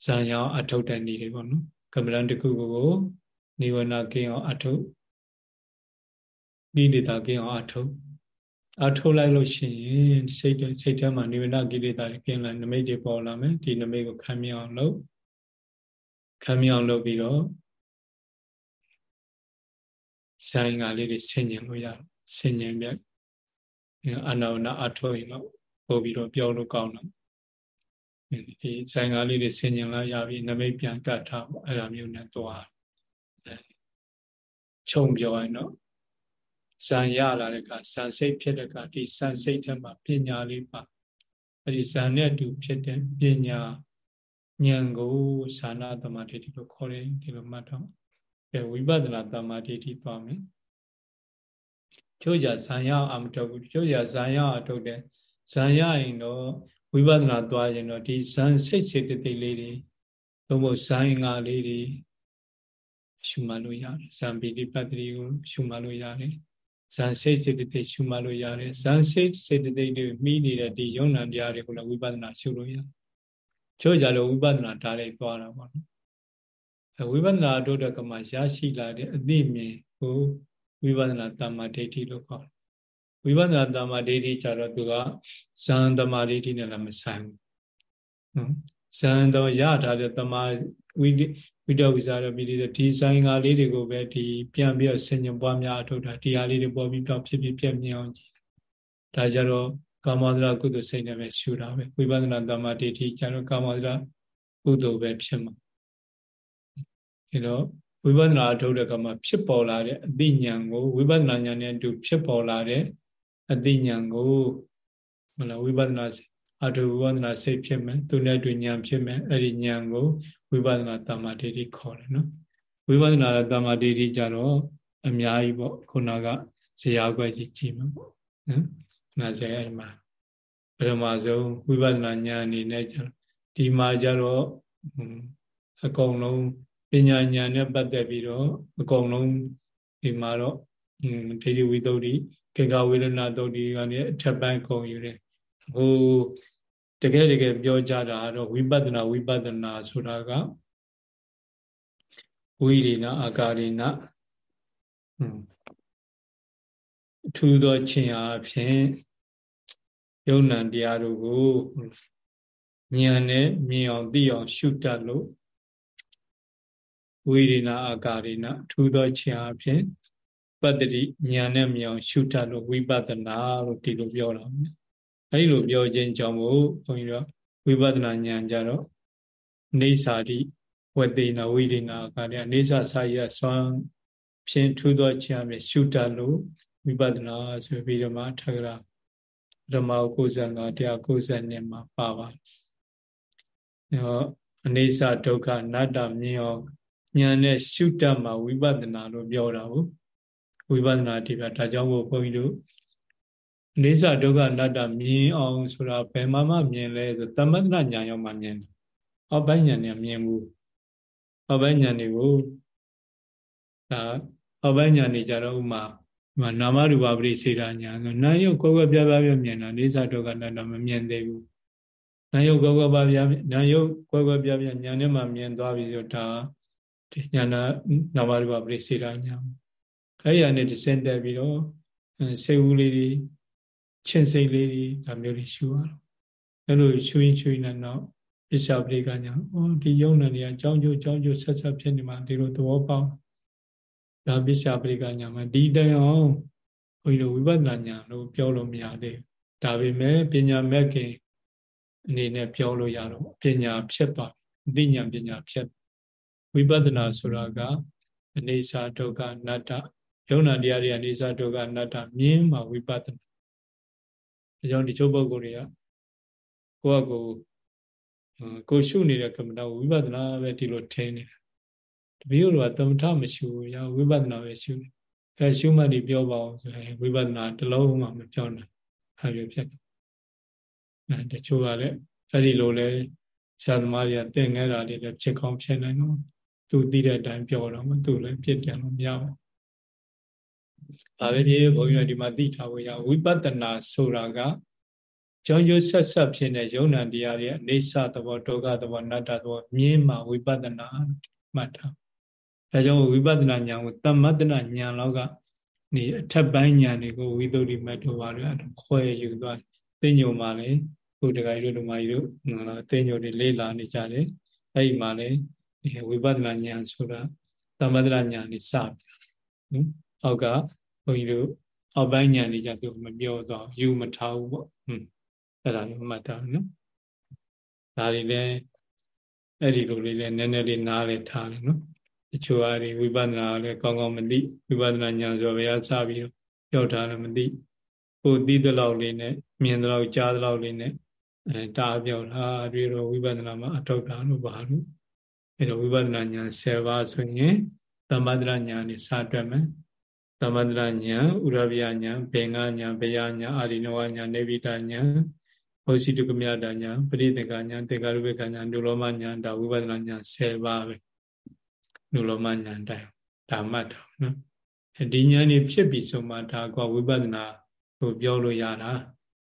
ဇန်ရောအထုတ်တဲ့နေတွေပေါ့နော်ကမ္မလန်တစ်ခုကိုနိဝရဏကင်းအောင်အထုတ် နိဒိတာကင်းအောင်အထုတ်အထုတ်လိုက်လို့ရှိရင်စိတ်စိတ်ထဲမှာနိဝရဏကိလေသာတွေကင်းလာနမိတ်တွေပေါ်လာမယ်ဒီနမိတ်ကိုခံမြအောင်လုပ်ခံမြအောင်လုပ်ပြီးတော့ဆိုင်ကလေးတွေဆင်ញင်လို့ရဆင်ញင်ပြအနာနာအထောရင်တော့ပို့ပြီးတော့ပြောလို့ကောင်းတော့ဒီဆိုင်ကားလေးတွေဆင်ញင်လာရပြီနမိတ်ပြန်ကတ်ထားပေါ့အဲ့ဒါမျိုးနဲ့သွားခြုံပြောရင်တော့ ဇံရလာတဲ့ကဇံစိတ်ဖြစ်တဲ့ကဒီဇံစိတ်ထဲမှာပညာလေးပါအဲ့ဒီဇံနဲ့အတူဖြစ်တဲ့ပညာဉာဏ်ကိုဇာနာတမတိလို့ခေါ်တယ်ဒီလိုမှတ်တော့ဝိပဿနာတမတိသွားမယ်ချို့ကြဇံရအောင်မထုတ်ဘူးချို့ကြဇံရအောင်ထုတ်တယ်ဇံရရင်တော့ဝိပဿနာသွားရင်တော့ဒီဇံစိတ်စိတ်တိတ်လေးတွေသို့မဟုတ်ဇံငါလေးတွေရှုမှတ်လို့ရတယ်ဇံပိဋိပတ္တိကိုရှုမှတ်လို့ရတယ် ဇံစိတ်စိတ်တိတ်ရှုမှတ်လို့ရတယ်ဇံစိတ်စိတ်တိတ်တွေမိနေတဲ့ဒီယုံနာတရားတွေကိုလည်းဝိပဿနာရှုလို့ရတယ်ချို့ကြလို့ဝိပဿနာဓာတ်လိုက်သွားတာပေါ့နော်ဝိပဿနာတို့တဲ့ကမှရရှိလာတဲ့အသိမြင်ကိုဝိပဿနာတမ္မာဒိဋ္ဌိလို့ခေါ်တယ်ဝိပဿနာတမ္မာဒိဋ္ဌိကြတော့သူကဇန်တမ္မာဒိဋ္ဌိနဲ့လည်းမဆိုင်ဘူးနော်ဇန်တော့ရထားတဲ့တမ္မာ ဝိဝိတဝိဇာရမိဒီဒီဇိုင်းကားလေးတွေကိုပဲဒီပြန်ပြီးတော့ဆင်ញံပွားများအထုတ်တာဒီဟာလေးတွေပေါ်ပြီးပြောင်းဖြစ်ဖြစ်ပြည့်မြင်အောင်ကြည့်ဒါကြတော့ကာမောဒရာကုသိုလ်စိတ်နဲ့ပဲရှုတာပဲဝိပဿနာတမ္မာဒိဋ္ဌိကြတော့ကာမောဒရာကုသိုလ်ပဲဖြစ်မှာဒီတော့ဝိပဿနာအထုတ်တဲ့ကမှဖြစ်ပေါ်လာတဲ့အသိဉာဏ်ကိုဝိပဿနာဉာဏ်နဲ့အတူဖြစ်ပေါ်လာတဲ့အသိဉာဏ်ကိုမလားဝိပဿနာ အထုဝိပဿနာစိတ်ဖြစ်မယ်သူနဲ့တူဉာဏ်ဖြစ်မယ်အဲ့ဒီဉာဏ်ကိုဝိပဿနာတမ္မာဒိဋ္ဌိခေါ်တယ်နော်ဝိပဿနာတမ္မာဒိဋ္ဌိကြတော့အများကြီးပေါ့ခုနကဇရာခွက်ကြီးကြည့်မှာပေါ့နော်နာဇေအဲ့မှာပထမဆုံးဝိပဿနာဉာဏ်အနေနဲ့ကြဒီမှာကြတော့အကုန်လုံးပညာဉာဏ်နဲ့ပတ်သက်ပြီးတော့အကုန်လုံးဒီမှာတော့ဒိဋ္ဌိဝိသုဒ္ဓိကေကဝေဒနာသုဒ္ဓိကနေအထက်ပိုင်းကုန်ယူတယ် ဟိုတကယ်တကယ်ပြောကြတာတော့ဝိပဿနာဝိပဿနာဆိုတာကဝိရိနာအာကာရိနာအထူးသောခြင်းအားဖြင့်ယုံ nant တရားတို့ကိုဉာဏ်နဲ့မြင်အောင်သိအောင်ရှုတတ်လို့ဝိရိနာအာကာရိနာထူသောခြင်းအဖြစ်ပတ္တိဉာဏ်နဲ့မြောင်ရှုတတ်လို့ဝိပဿနာလို့ဒီလိုပြောတာပေါ့ အဲဒီလိုပြောခြင်းကြောင့်မို့ဘုန်းကြီးတို့ဝိပဿနာဉာဏ်ကြတော့နေစာတိဝတေနာဝိရိနာအာကာရိအနေစာစာရဆွမ်းဖြင့်ထူသောခြင်းအဖြစ်ရှုတတ်လို့ဝိပဿနာဆိုပြီးတော့မှထကရာဓမ္မ95တရား92မှာပါပါတယ်။ဟောအနေစာဒုက္ခနတ္တမြင်အောင်ဉာဏ်နဲ့ရှုတတ်မှာဝိပဿနာလို့ပြောတာဟုတ်ဝိပဿနာတိပြဒါကြောင့်မို့ဘုန်းကြီးတို့ နေသဒုက္ခအနတ္တမြင်အောင်ဆိုတာဘယ်မှာမှမြင်လဲဆိုသမထဉာဏ်ရောက်မှမြင်တယ်။အောက်ပိုင်းဉာဏ်နဲ့မြင်ဘူး။အောက်ပိုင်းဉာဏ်တွေကိုဒါအောက်ပိုင်းဉာဏ်တွေကြတော့ဥမာဒီနာမရူပပရိစေတာဉာဏ်ဆိုနာယုတ်ကွယ်ကွယ်ပြားပြားပြမြင်တာနေသဒုက္ခအနတ္တမမြင်သေးဘူး။နာယုတ်ကွယ်ကွယ်ပြားပြားနာယုတ်ကွယ်ကွယ်ပြားပြားဉာဏ်နဲ့မှမြင်သွားပြီဆိုတော့ဒီညာနာနာမရူပပရိစေတာညာအဲ့ရနဲ့တစင်တက်ပြီးတော့စေဝူလေးတွေ ချင်းစိတ်လေးတွေဒါမျိုးတွေရှုရတော့အဲ့လိုရှုရင်ရှုရင်တော့ပစ္စယပရိကညာဟောဒီယုံနာတွေအကြောင်းကျိုးအကြောင်းကျိုးဆက်ဆက်ဖြစ်နေမှာဒီလိုသဘောပေါက်ဒါပစ္စယပရိကညာမှာဒီတိုင်အောင်ဘုန်းကြီးတို့ဝိပဿနာညာလို့ပြောလို့မရသေးဘူးဒါပေမဲ့ပညာမဲ့ခင်အနေနဲ့ပြောလို့ရတော့ပညာဖြစ်သွားအသိဉာဏ်ပညာဖြစ်ဝိပဿနာဆိုတာကအနေစာဒုက္ခအနတ္တယုံနာတရားတွေအနေစာဒုက္ခအနတ္တမြင်မှဝိပဿနာ အကြောင်းဒီချုပ်ပုဂ္ဂိုလ်တွေကကိုယ့်အကိုကိုရှုနေတဲ့ကမ္မတာဝိပဿနာပဲဒီလိုထင်နေတာတပည့်တို့ကသမထမရှုဘူးရဝိပဿနာပဲရှုတယ်အဲရှုမှတ်ဒီပြောပါအောင်ဆိုရင်ဝိပဿနာတစ်လုံးမှမပြောနိုင်အဲလိုဖြစ်တယ်အဲတချို့ကလည်းအဲ့ဒီလိုလဲဆရာသမားတွေကသင်ငဲတာတွေလည်းဖြစ်ကောင်းဖြစ်နိုင်တော့သူသိတဲ့အတိုင်းပြောတော့မှသူလည်းပြစ်တယ်လို့မရဘူး။ ဘာပဲဖြစ်ဘုန်းကြီးတို့ဒီမှာသိထားဖို့ရဝိပဿနာဆိုတာကကြောင်းကျိုးဆက်ဆက်ဖြစ်တဲ့ယုံ nant တရားတွေအနေဆသဘောဒုက္ခသဘောအနတ္တသဘောမြင်မှဝိပဿနာမှတ်ထား။ဒါကြောင့်ဝိပဿနာဉာဏ်ကိုတမ္မတနာဉာဏ်လောက်ကနေအထက်ပိုင်းဉာဏ်တွေကိုဝိသုဒ္ဓိမတ်တို့ပါလို့ခွဲယူသွားသိညုံမှလည်းဘုဒ္ဓဂါကြီးတို့ဓမ္မကြီးတို့သိညုံတွေလေးလာနေကြတယ်။အဲ့ဒီမှာလည်းဝိပဿနာဉာဏ်ဆိုတာတမ္မတနာဉာဏ်နေစပြီ။နော်။ အောက်ကဘုန်းကြီးတို့အောက်ပိုင်းဉာဏ်တွေကြသူမပြောတော့ယူမထားဘူးပေါ့။ဟွန်းအဲ့ဒါလေးမှတ်ထားနော်ဒါတွေလည်းအဲ့ဒီလိုလေးလည်းနည်းနည်းလေးနားလေထားတယ်နော်တချို့အားတွေဝိပဿနာလည်းကောင်းကောင်းမသိဝိပဿနာဉာဏ်ဆိုဘယ်ဟာစပြီးပြောထားတယ်မသိကိုသိတဲ့လောက်လေးနဲ့မြင်တဲ့လောက်ကြားတဲ့လောက်လေးနဲ့အဲတာပြောတာတွေ့တော့ဝိပဿနာမှာအထောက်တာလို့ပါလို့အဲ့တော့ဝိပဿနာဉာဏ်10ပါးဆိုရင်သမထဉာဏ်နဲ့စတွက်မယ် သမထဉာဏ်ဥရဗျာဉာဏ်ဘေငါဉာဏ်ဗျာဉာဏ်အာရိနဝဉာဏ်နေဗိတဉာဏ်ဟောစီတုကမြတာညာပရိသေကညာတေကာရုပ္ပကညာနုလောမညာဒါဝိပဿနာညာ10ပါးပဲနုလောမညာတိုင်ဒါမှတ်တာနော်ဒီညာနေဖြစ်ပြီဆိုမှဒါကဝိပဿနာကိုပြောလို့ရတာ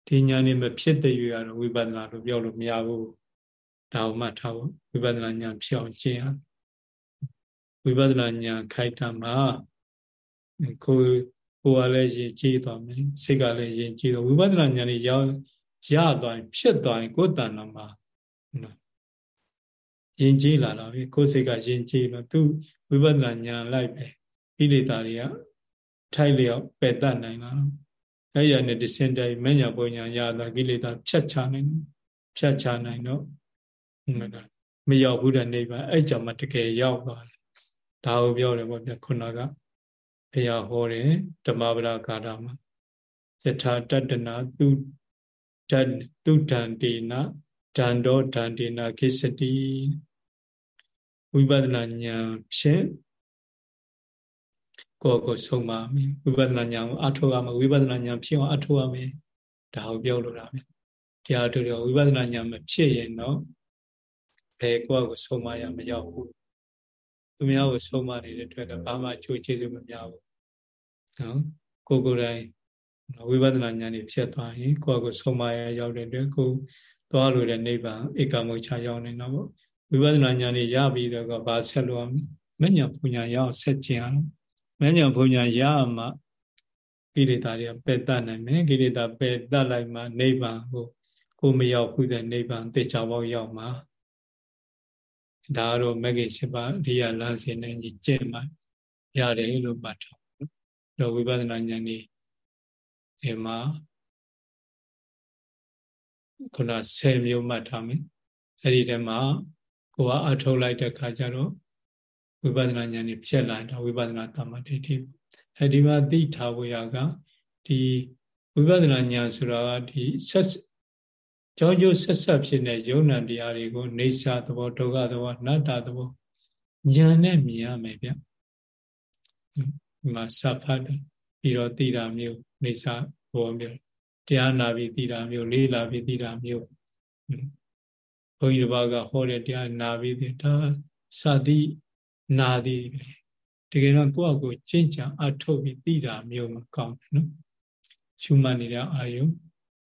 ဒီညာနေမဖြစ်တဲ့ရွေကတော့ဝိပဿနာလို့ပြောလို့မရဘူးဒါကိုမှတ်ထားဖို့ဝိပဿနာညာဖြစ်အောင်ရှင်းရဝိပဿနာညာခိုက်တာမှာ ကိုကိုယ်ကလည်းရင်ကြည်သွားမယ်စိတ်ကလည်းရင်ကြည်တော့ဝိပဿနာညာနေရောက်ရသွားရင်ဖြစ်သွားရင်ကိုယ်တဏ္ဍာမှာနော်ယဉ်ကျေးလာတာပဲကိုယ်စိတ်ကယဉ်ကျေးတော့သူဝိပဿနာဉာဏ်လိုက်ပဲဣလေတာတွေကထိုက်လျောက်ပယ်တတ်နိုင်လားအဲ့ရနဲ့တစင်တိုင်းမညာပုံညာရတာကိလေသာဖြတ်ချနိုင်ဖြတ်ချနိုင်တော့မရောက်ဘူးတဲ့နေပါအဲ့ကြောင့်မှတကယ်ရောက်သွားတယ်ဒါကိုပြောတယ်ပေါ့ဗျခုနက ဘုရားဟောတယ်ဓမ္မပဒကာရမှာယထာတတ္တနာသူဓာတုဒန္တေနဒန္တောဒန္တေနခိစတိဝိပဿနာဉာဏ်ဖြင့်ကိုယ်ကိုဆုံးပါမယ်ဝိပဿနာဉာဏ်ကိုအထောက်အမယ်ဝိပဿနာဉာဏ်ဖြစ်အောင်အထောက်အမယ်ဒါကိုပြောလို့တာပဲတရားတို့တော့ဝိပဿနာဉာဏ်မဖြစ်ရင်တော့ဘယ်ကိုယ့်ကိုဆုံးမရမရောက်ဘူး သူများကိုဆုံးမနေတဲ့အတွက်တော့ဘာမှအကျိုးကျေးဇူးမများဘူးနော်ကိုယ်ကိုယ်တိုင်ဝိပဿနာဉာဏ်นี่ဖြစ်သွားရင်ကိုယ့်ကိုဆုံးမရရောက်တဲ့အတွက်ကိုသွားလို့တဲ့နိဗ္ဗာန်ဧကမုတ်ချရောက်နေတော့ဝိပဿနာဉာဏ်นี่ရပြီးတော့ကဘာဆက်လို့အောင်မဉ္ဇဉ်ပူညာရအောင်ဆက်ကျင်အောင်မဉ္ဇဉ်ပူညာရမှကိလေသာတွေကပယ်တတ်နိုင်မယ်ကိလေသာပယ်တတ်လိုက်မှနိဗ္ဗာန်ကိုကိုမရောက်ဘူးတဲ့နိဗ္ဗာန်တေချာပေါက်ရောက်မှာ ဒါတော့မဂ္ဂင်၈ပါးအရိယာလမ်းစဉ်နဲ့ညီကျင့်မှရတယ်လို့မှတ်ထားတော့ဝိပဿနာဉာဏ်นี่ဒီမှာခုန10မျိုးမှတ်ထားမယ်အဲ့ဒီထဲမှာကိုကအထုတ်လိုက်တဲ့ခါကျတော့ဝိပဿနာဉာဏ်นี่ဖြစ်လာတော့ဝိပဿနာတမ္မဒိဋ္ဌိအဲ့ဒီမှာသိထားဖို့ရကဒီဝိပဿနာဉာဏ်ဆိုတာကဒီဆက် ကြောင်းကျိုးဆက်ဆက်ဖြစ်တဲ့ယုံ nant တရားတွေကိုနေစာသဘောဒုက္ခသဘောအနတ္တသဘောဉာဏ်နဲ့မြင်ရမယ်ဗျဒီမှာစဖတ်ပြီးတော့သိတာမျိုးနေစာဘောမျိုးတရားနာပြီးသိတာမျိုးလေးလာပြီးသိတာမျိုးဘုန်းကြီးတစ်ပါးကဟောတဲ့တရားနာပြီးသိဒါစသည်နာသည်ပဲတကယ်တော့ကိုယ့်အကိုကျင့်ကြံအထုတ်ပြီးသိတာမျိုးမကောင်းဘူးနော်ရှုမှတ်နေတဲ့အာယု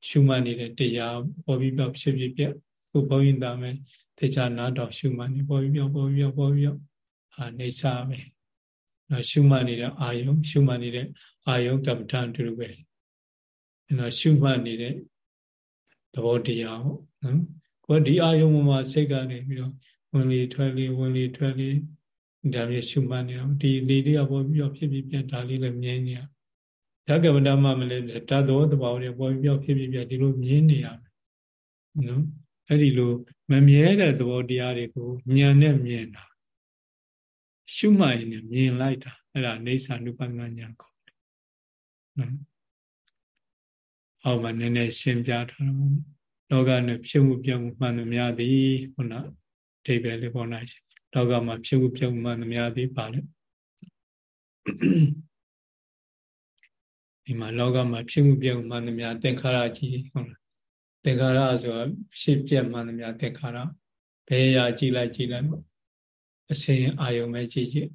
ရှုမှတ်နေတဲ့တရားပေါ်ပြီးပြောက်ဖြစ်ဖြစ်ပြကိုဘုန်းကြီးသားမယ်တေချာနာတော်ရှုမှတ်နေပေါ်ပြီးပြောက်ပေါ်ပြီးပြောက်ပေါ်ပြီးပြောက်အာနေစာပဲနော်ရှုမှတ်နေတဲ့အာယုရှုမှတ်နေတဲ့အာယုကမ္မထံတူပဲအဲ့တော့ရှုမှတ်နေတဲ့သဘောတရားပေါ့နော်ကိုယ်ဒီအာယုံမှာစိတ်ကနေပြီးတော့ဝင်လေထွက်လေဝင်လေထွက်လေဒါမျိုးရှုမှတ်နေတော့ဒီလေလေးကပေါ်ပြီးတော့ဖြစ်ဖြစ်ပြဒါလေးလည်းမြင်နေရ ဓကဗဒမမလဲဓာတ်တော်တဘာဝတွေပေါ်ပြီးတော့ဖြစ်ဖြစ်ပြဒီလိုမြင်နေရမယ်နော်အဲ့ဒီလိုမမြဲတဲ့သဘောတရားတွေကိုဉာဏ်နဲ့မြင်တာရှုမှတ်ရင်မြင်လိုက်တာအဲ့ဒါနေသနုပမဉာဏ်ခေါ်တယ်နော်အောက်မှာနည်းနည်းရှင်းပြထားတော့လောကနဲ့ဖြစ်မှုပြောင်းမှုမှန်သမျှသည်ခုနအဓိပ္ပာယ်လေးပေါ်လာရှင်လောကမှာဖြစ်မှုပြောင်းမှုမှန်သမျှသည်ပါလေ ဒီမှာလောကမှာဖြစ်မှုပြောင်းမှုမှန်သမျှသင်္ခါရကြီးဟုတ်လားသင်္ခါရဆိုတာဖြစ်ပြမှန်သမျှသင်္ခါရဘယ်ရာကြည့်လိုက်ကြည့်လိုက်ပေါ့အစင်အာယုံပဲကြည့်ကြည့်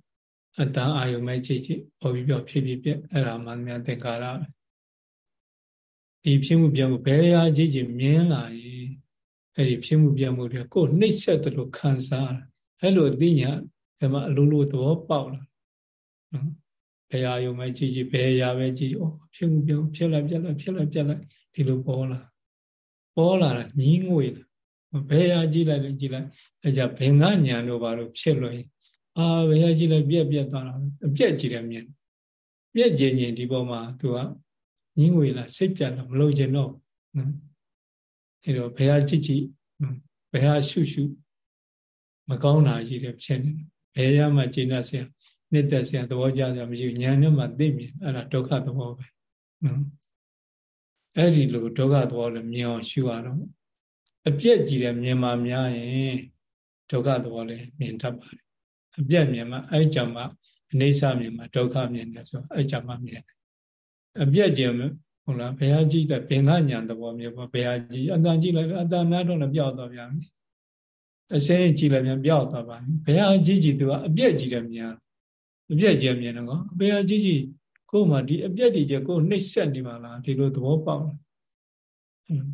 အတ္တအာယုံပဲကြည့်ကြည့်ပေါ်ပြီးပြောဖြစ်ဖြစ်ပြအဲ့ဒါမှန်သမျှသင်္ခါရဒီဖြစ်မှုပြောင်းမှုဘယ်ရာကြည့်ကြည့်မြင်လာရင်အဲ့ဒီဖြစ်မှုပြောင်းမှုတွေကိုနှိမ့်ဆက်တယ်လို့ခံစားအဲ့လိုအသိဉာဏ်ဒီမှာအလိုလိုသဘောပေါက်လာနော် ဘယ်ရာယုံပဲကြည့်ကြည့်ဘယ်ရာပဲကြည့်ဩဖြစ်မှုပြောင်းဖြစ်လိုက်ပြက်လိုက်ဖြစ်လိုက်ပြက်လိုက်ဒီလိုပေါ်လာပေါ်လာတာညီးငွေလာဘယ်ရာကြည့်လိုက်လဲကြည့်လိုက်အဲကြဘင်္ဂညာတို့ဘာလို့ဖြစ်လို့အာဘယ်ရာကြည့်လိုက်ပြက်ပြက်သွားတာအပြက်ကြည့်တယ်မြင်ပြက်ကြင်ကြင်ဒီပေါ်မှာသူကညီးငွေလာစိတ်ပြတ်လာမလို့ကျင်တော့နော်အဲတော့ဘယ်ဟာကြည့်ကြည့်ဘယ်ဟာရှုရှုမကောင်းတာကြီးတယ်ဖြစ်နေဘယ်ရမှကျင့်တတ်ဆရာ နှစ်သက်ဆရာသဘောကျဆရာမရှိဘူးဉာဏ်နဲ့မှသိမြင်အဲ့ဒါဒုက္ခသဘောပဲနော်အဲ့ဒီလိုဒုက္ခသဘောလည်းမြင်အောင်ရှုရတော့အပြက်ကြည့်တယ်မြင်မှများရင်ဒုက္ခသဘောလည်းမြင်တတ်ပါတယ်အပြက်မြင်မှအဲ့ကြောင့်မှအနေဆမြင်မှဒုက္ခမြင်တယ်ဆိုအဲ့ကြောင့်မှမြင်တယ်အပြက်ကြည့်ဟုတ်လားဘယ်ဟာကြည့်လိုက်ဘင်္ဂညာသဘောမျိုးပေါ့ဘယ်ဟာကြည့်အတန်ကြည့်လိုက်အတန်နာတော့လည်းပျောက်သွားပြန်ပြီအစင်းကြည့်လိုက်ပြန်ပျောက်သွားပါပြီဘယ်ဟာကြည့်ကြည့်သူကအပြက်ကြည့်တယ်မြန် အပြက်ကြည့်မြင်တော့ဘယ်ဟာကြည့်ကြည့်ကိုယ်မှဒီအပြက်တွေကျကိုယ်နှိပ်စက်နေပါလားဒီလိုသဘောပေါက်လား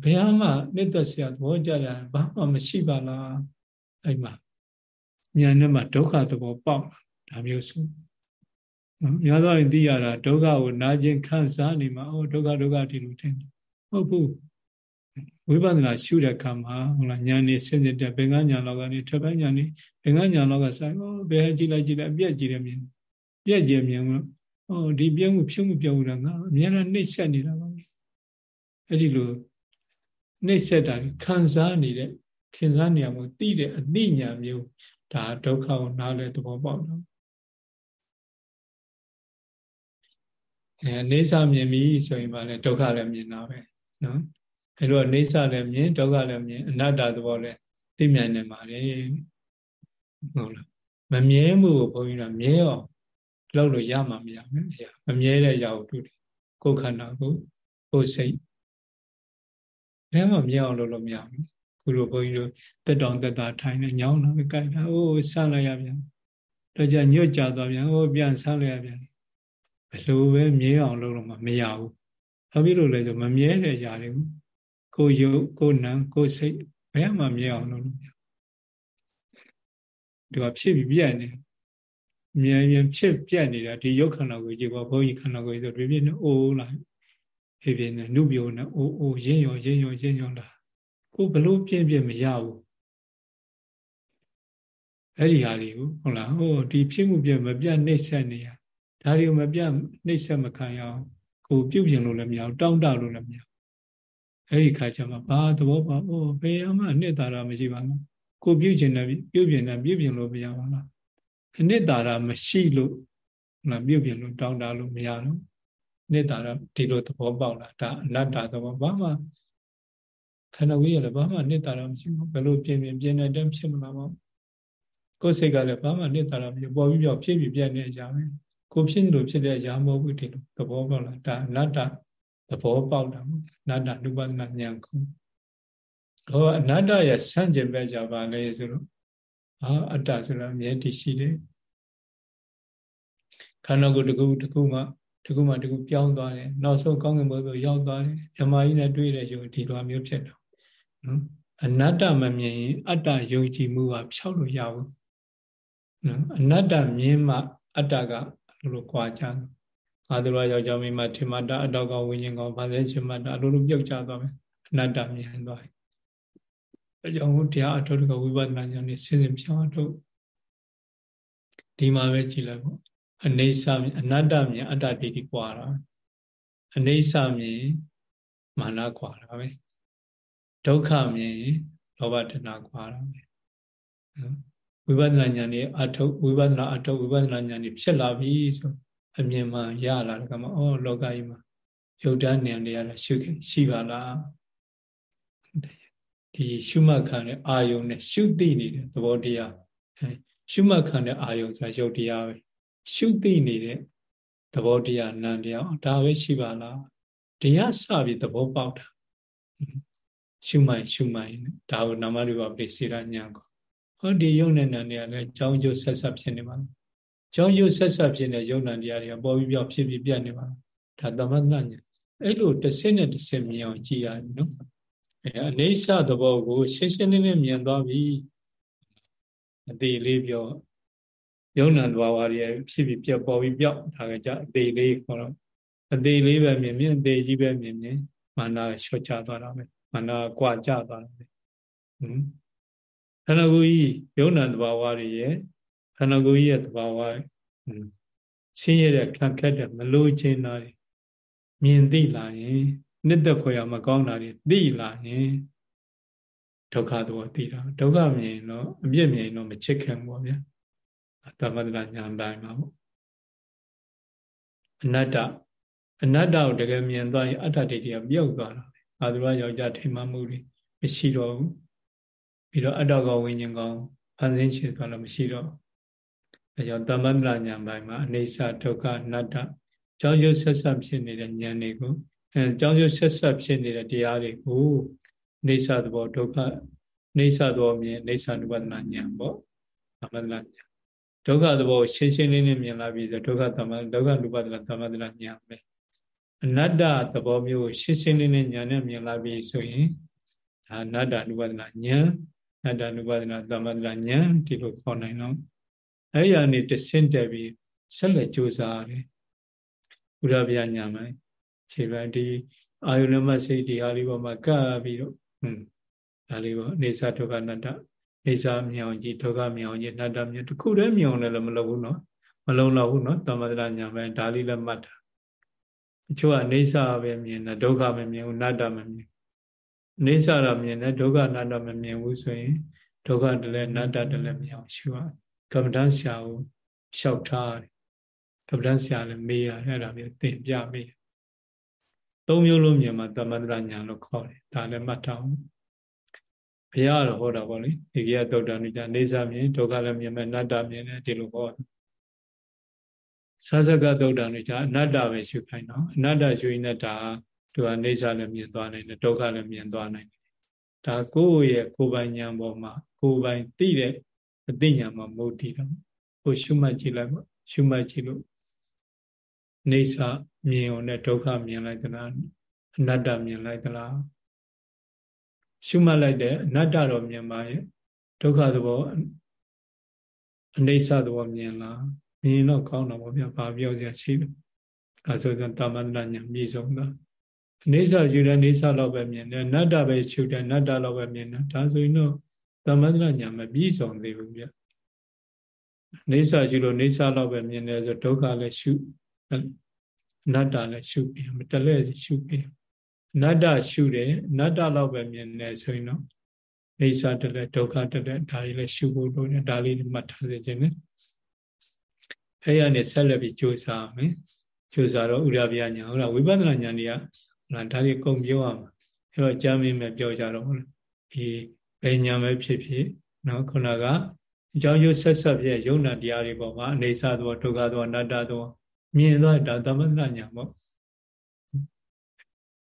ဘယ်ဟာမှနှိပ်သက်စရာသဘောကြကြဘာမှမရှိပါလားအဲ့မှာညာနဲ့မှဒုက္ခသဘောပေါက်လာဒါမျိုးဆိုများသောရင်သိရတာဒုက္ခကိုနာကျင်ခံစားနေမှာအော်ဒုက္ခဒုက္ခဒီလိုထင်ဟုတ်ဘူးဝိပဿနာရှုတဲ့အခါမှာဟုတ်လားဉာဏ်နေစင်စစ်တဲ့ဘင်္ဂညာလောက်ကနေထပ်ပိုင်းညာနေဘင်္ဂညာလောက်ကဆိုင်ဩဘယ်ကြည့်လိုက်ကြည့်လိုက်အပြက်ကြည့်တယ်မြင် ပြက်ကြည့်မြင်လို့ဩဒီပြက်မှုဖြုံးမှုပြောက်တာငါအများနဲ့နှိမ့်ဆက်နေတာပါအဲ့ဒီလိုနှိမ့်ဆက်တာခံစားနေတဲ့ခံစားနေရမှုသိတဲ့အသိဉာဏ်မျိုးဒါဒုက္ခကိုနားလဲသဘောပေါက်တော့အဲနေစာမြင်ပြီဆိုရင်ဗာလဲဒုက္ခလည်းမြင်တာပဲနော်အဲလိုနေစာလည်းမြင်ဒုက္ခလည်းမြင်အနတ္တသဘောလည်းသိမြင်နေပါလေဟုတ်လားမမြဲမှုကိုဘုန်းကြီးကမြဲအောင် လုပ်လို့ရမှာမရဘူးမမြဲတဲ့ရောက်တူတယ်ကိုယ်ခန္ဓာကိုကိုယ်စိတ်ဒါမှမြဲအောင်လုပ်လို့မရဘူးခုလိုဘုန်းကြီးတို့တက်တောင်တက်တာထိုင်နေညောင်းတော့ကြိုက်တာအိုးဆန်းလိုက်ရပြန်တော့ကြညွတ်ကြသွားပြန်အိုးပြန်ဆန်းလိုက်ရပြန်ဘယ်လိုပဲမြဲအောင်လုပ်လို့မမရဘူး။ဘာဖြစ်လို့လဲဆိုမမြဲတဲ့ຢာတွေကိုကိုယုတ်ကိုနံကိုစိတ်ဘယ်မှမြဲအောင်လုပ်လို့မရဘူး။ဒီကဖြစ်ပြီးပြတ် နေမြဲမြဲဖြစ်ပြတ်နေတာဒီယုတ်ခန္ဓာကိုကြည့်ပါဘုန်းကြီးခန္ဓာကိုဆိုပြပြနေအိုးလာဖြစ်ဖြစ်နေနုပြုံနေအိုးအိုးရင်းရောရင်းရောရင်းရောလာကိုဘလို့ပြင်းပြင်းမရဘူးအဲ့ဒီဟာတွေကိုဟုတ်လားဟိုဒီဖြစ်မှုပြမပြတ်နှိမ့်ဆက်နေရဒါတွေကိုမပြနှိပ်ဆက်မခံရအောင်ကိုပြုတ်ပြင်လို့လည်းမရဘူးတောင်းတလို့လည်းမရအဲ့ဒီခါကျမှဘာသဘောပါအိုးဘယ်မှအနှစ်သာရမရှိပါဘူးကိုပြုတ်ကျင်တယ်ပြုတ်ပြင်တယ်ပြုတ်ပြင်လို့မရပါလား အနှစ်သာရမရှိလို့လားပြုတ်ပြင်လို့တောင်းတလို့မရတော့နှစ်သာရဒီလိုသဘောပေါက်လာဒါအနတ္တသဘောဘာမှခန္ဓာဝိရလည်းဘာမှနှစ်သာရမရှိဘူးဘယ်လိုပြင်ပြင်ပြင်တဲ့တည်းဖြစ်မလာပါဘူးကိုယ်စိတ်ကလည်းဘာမှနှစ်သာရမရှိပေါ်ပြီးပြောဖြစ်ပြီးပြည့်နေကြပဲကိုဖြစ်လို့ဖြစ်တဲ့ရာမဟုတ်ဘူးဒီလိုသဘောပေါက်လာဒါအနတ္တသဘောပေါက်တာအနတ္တနုပဒနာဉာဏ်ခုဟောအနတ္တရဲ့ဆန့်ကျင်ဘက်ကြပါလေဆိုတော့ အာအတ္တဆိုတာမြဲတည်ရှိတယ်ခန္ဓာကိုယ်တစ်ခုတစ်ခုမှတစ်ခုမှတစ်ခုပြောင်းသွားတယ်နောက်ဆုံးကောင်းကင်ဘုရားရောက်သွားတယ်ဓမ္မကြီးနဲ့တွေ့တဲ့ယုံဒီလိုမျိုးဖြစ်တော့နော်အနတ္တမမြင်ရင်အတ္တယုံကြည်မှုကဖြောက်လို့ရဘူးနော်အနတ္တမြင်မှအတ္တကလိုလိုကြွားကြအာသုရယောက်ျားမိန်းမထေမတာအတောက်ကဝိညာဉ်ကောင်ဗာဇဲချမတာအလိုလိုပြုတ်ကျသွားမယ်အနတ္တမြင်သွားတယ် အကြောင်းကိုတရားအထုတ်ကဝိပဿနာဉာဏ်နဲ့စဉ်စဉ်ပြောင်းအထုတ်ဒီမှာပဲကြည်လိုက်ပေါ့အနေဆာမြင်အနတ္တမြင်အတ္တဒိဋ္ဌိကွာတာအနေဆာမြင်မာနကွာတာပဲဒုက္ခမြင်လောဘတဏကွာတာပဲဝိပဿနာဉာဏ်နဲ့အထုတ်ဝိပဿနာအထုတ်ဝိပဿနာဉာဏ်နဲ့ဖြစ်လာပြီဆိုအမြင်မှရလာတယ်ကမှအော်လောကကြီးမှာယုတ်တန်းဉာဏ်တွေရတာရှိရှိပါလား ဒီရှုမှတ်ခံတဲ့အာယုံနဲ့ရှုသိနေတဲ့သဘောတရားရှုမှတ်ခံတဲ့အာယုံဆိုတာယုတ်တရားပဲရှုသိနေတဲ့သဘောတရားနံတရားဒါပဲရှိပါလားတရားစပြီးသဘောပေါက်တာရှုမှတ်ရှုမှတ်ဒါကိုနာမရူပပိစေရညာကိုဟောဒီယုံနဲ့နံတရားလည်းကြောင်းကျိုးဆက်ဆက်ဖြစ်နေပါလားကြောင်းကျိုးဆက်ဆက်ဖြစ်နေယုံနံတရားတွေကပေါ်ပြီးပြောက်ဖြစ်ပြီးပြတ်နေပါလားဒါသမထညာအဲ့လိုတစ်စက်နဲ့တစ်စက်မြင်အောင်ကြည့်ရတယ်နော် အဲအနေဆသဘောကိုရှင်းရှင်းလင်းလင်းမြင်သွားပြီအသေးလေးပြောယုံနာတဘာဝတွေဖြစ်ပြီးပြတ်ပေါ်ပြီးပြောက်ဒါကကြအသေးလေးခေါ်တော့အသေးလေးပဲမြင်မြင်အသေးကြီးပဲမြင်မြင်မာနလျှော့ချသွားတာပဲမာနကွာကျသွားတာပဲဟွန်းခန္ဓာကိုယ်ကြီးယုံနာတဘာဝတွေရဲ့ခန္ဓာကိုယ်ကြီးရဲ့တဘာဝဆင်းရဲတဲ့ခံခက်တဲ့မလို့ခြင်းတာတွေမြင်သိလာရင် နှစ်သက်ဖွယ်ရမကောင်းတာတွေသိလာရင်ဒုက္ခသဘောသိတာဒုက္ခမြင်တော့အပြစ်မြင်တော့မချစ်ခင်ဘူးဗျာသမထညာတိုင်းမှာပေါ့အနတ္တအနတ္တကိုတကယ်မြင်သွားရင်အတ္တဒိဋ္ဌိကပြုတ်သွားတာပဲအာသုရယောက်ျားထိမှမှုတွေမရှိတော့ဘူးပြီးတော့အတ္တကောဝိညာဉ်ကောဖန်ဆင်းခြင်းသွားလို့မရှိတော့အဲကြောင့်သမထညာပိုင်းမှာအနေစာဒုက္ခအနတ္တကြောင်းကျဆက်ဆက်ဖြစ်နေတဲ့ဉာဏ်တွေကို အဲကြောင်းကျဆက်ဆက်ဖြစ်နေတဲ့တရားတွေကိုနေစာသဘောဒုက္ခနေစာသဘောမြင်နေစာနုပဒနာဉာဏ်ပေါ့သမထနာဉာဏ်ဒုက္ခသဘောရှင်းရှင်းလင်းလင်းမြင်လာပြီးဆိုဒုက္ခသမဒုက္ခနုပဒနာသမထနာဉာဏ်ပဲအနတ္တသဘောမျိုးကိုရှင်းရှင်းလင်းလင်းဉာဏ်နဲ့မြင်လာပြီးဆိုရင်ဒါအနတ္တနုပဒနာဉာဏ်အနတ္တနုပဒနာသမထနာဉာဏ်ဒီလိုခေါ်နိုင်တော့အဲ့ရနေတဆင့်တက်ပြီးဆက်လက်ကြိုးစားရတယ်ဘုရားဗျာညာမိုင်း ခြေပန်းဒီအာယုဏမစိတ်ဒီဟာလေးပေါ်မှာကပ်ပြီးတော့ဟွန်းဒါလေးပေါ့နေသဒုက္ခနတ္တနေသမြောင်ကြီးဒုက္ခမြောင်ကြီးနတ္တမြေတခုတည်းမြောင်တယ်လည်းမလုပ်ဘူးနော်မလုံးတော့ဘူးနော်သမထညာမိုင်းဒါလေးလည်းမှတ်တာအချို့ကနေသပဲမြင်တယ်ဒုက္ခမမြင်ဘူးနတ္တမမြင်နေသရမြင်တယ်ဒုက္ခနတ္တမမြင်ဘူးဆိုရင်ဒုက္ခတလည်းနတ္တတလည်းမြောင်ရှိပါကမ္မဋ္ဌာန်းဆရာကိုလျှောက်ထားတယ်ကပ္ပဒဆရာလည်းမေးရတယ်အဲ့ဒါမျိုးသင်ပြမေး သုံးမျိုးလုံးမြန်မာသမန္တရညာလို့ခေါ်တယ်ဒါလည်းမှတ်ထားအောင်ဘုရားတော့ဟောတာပေါ့လေဒီကိယသုတ်တန်ညနေစာမြင်ဒုက္ခလည်းမြင်မယ်နတ္တမြင်တယ်ဒီလိုဟောစာစကသုတ်တန်ညအနတ္တပဲရှုခိုင်းတော့အနတ္တရှုရင်လည်းဒါသူကနေစာလည်းမြင်သွားနိုင်တယ်ဒုက္ခလည်းမြင်သွားနိုင်တယ်ဒါကိုယ့်ရဲ့ကိုယ်ပိုင်ဉာဏ်ပေါ်မှာကိုယ်ပိုင်သိတဲ့အသိဉာဏ်မှာမဟုတ်တည်တော့ကိုရှုမှတ်ကြည့်လိုက်ပေါ့ရှုမှတ်ကြည့်လို့နေစာ မြင်ုံနဲ့ဒုက္ခမြင်လိုက်သလားအနတ္တမြင်လိုက်သလားရှုမှတ်လိုက်တဲ့အနတ္တတော့မြင်ပါရဲ့ဒုက္ခသဘောအနေဆသဘောမြင်လားမြင်တော့ကောင်းတာပေါ့ဗျာဘာပြောစရာရှိလဲအဲဆိုရင်တာမန္တညာမြည်ဆုံးတာအနေဆယူတဲ့အနေဆတော့ပဲမြင်တယ်အနတ္တပဲရှုတယ်အနတ္တတော့ပဲမြင်တယ်ဒါဆိုရင်တော့တာမန္တညာမပြည့်စုံသေးဘူးဗျနေဆရှုလို့နေဆတော့ပဲမြင်တယ်ဆိုဒုက္ခလည်းရှု အနတ္တလည်းရှုပြီးမတလဲစီရှုပြီးအနတ္တရှုတယ်အနတ္တတော့ပဲမြင်တယ်ဆိုရင်တော့နေဆတလဲဒုက္ခတလဲဒါကြီးလည်းရှုဖို့လို့ဒါလေးမှတ်ထားစေခြင်းနဲ့အဲ့ရနေဆက်လက်ပြီးကြိုးစားမယ်ကြိုးစားတော့ဥရဗျာညာဟုတ်လားဝိပဿနာညာတွေကဟုတ်လားဒါတွေအကုန်ပြောရမှာအဲ့တော့ကြားမင်းမဲ့ပြောကြတော့ဟုတ်လားဒီဘယ်ညာပဲဖြစ်ဖြစ်နော်ခုနကအကြောင်းကျဆက်ဆက်ပြယုံနာတရားတွေပေါ်မှာအနေဆသောဒုက္ခသောအနတ္တသော မြင်သွားဒါသမထညာပေါ့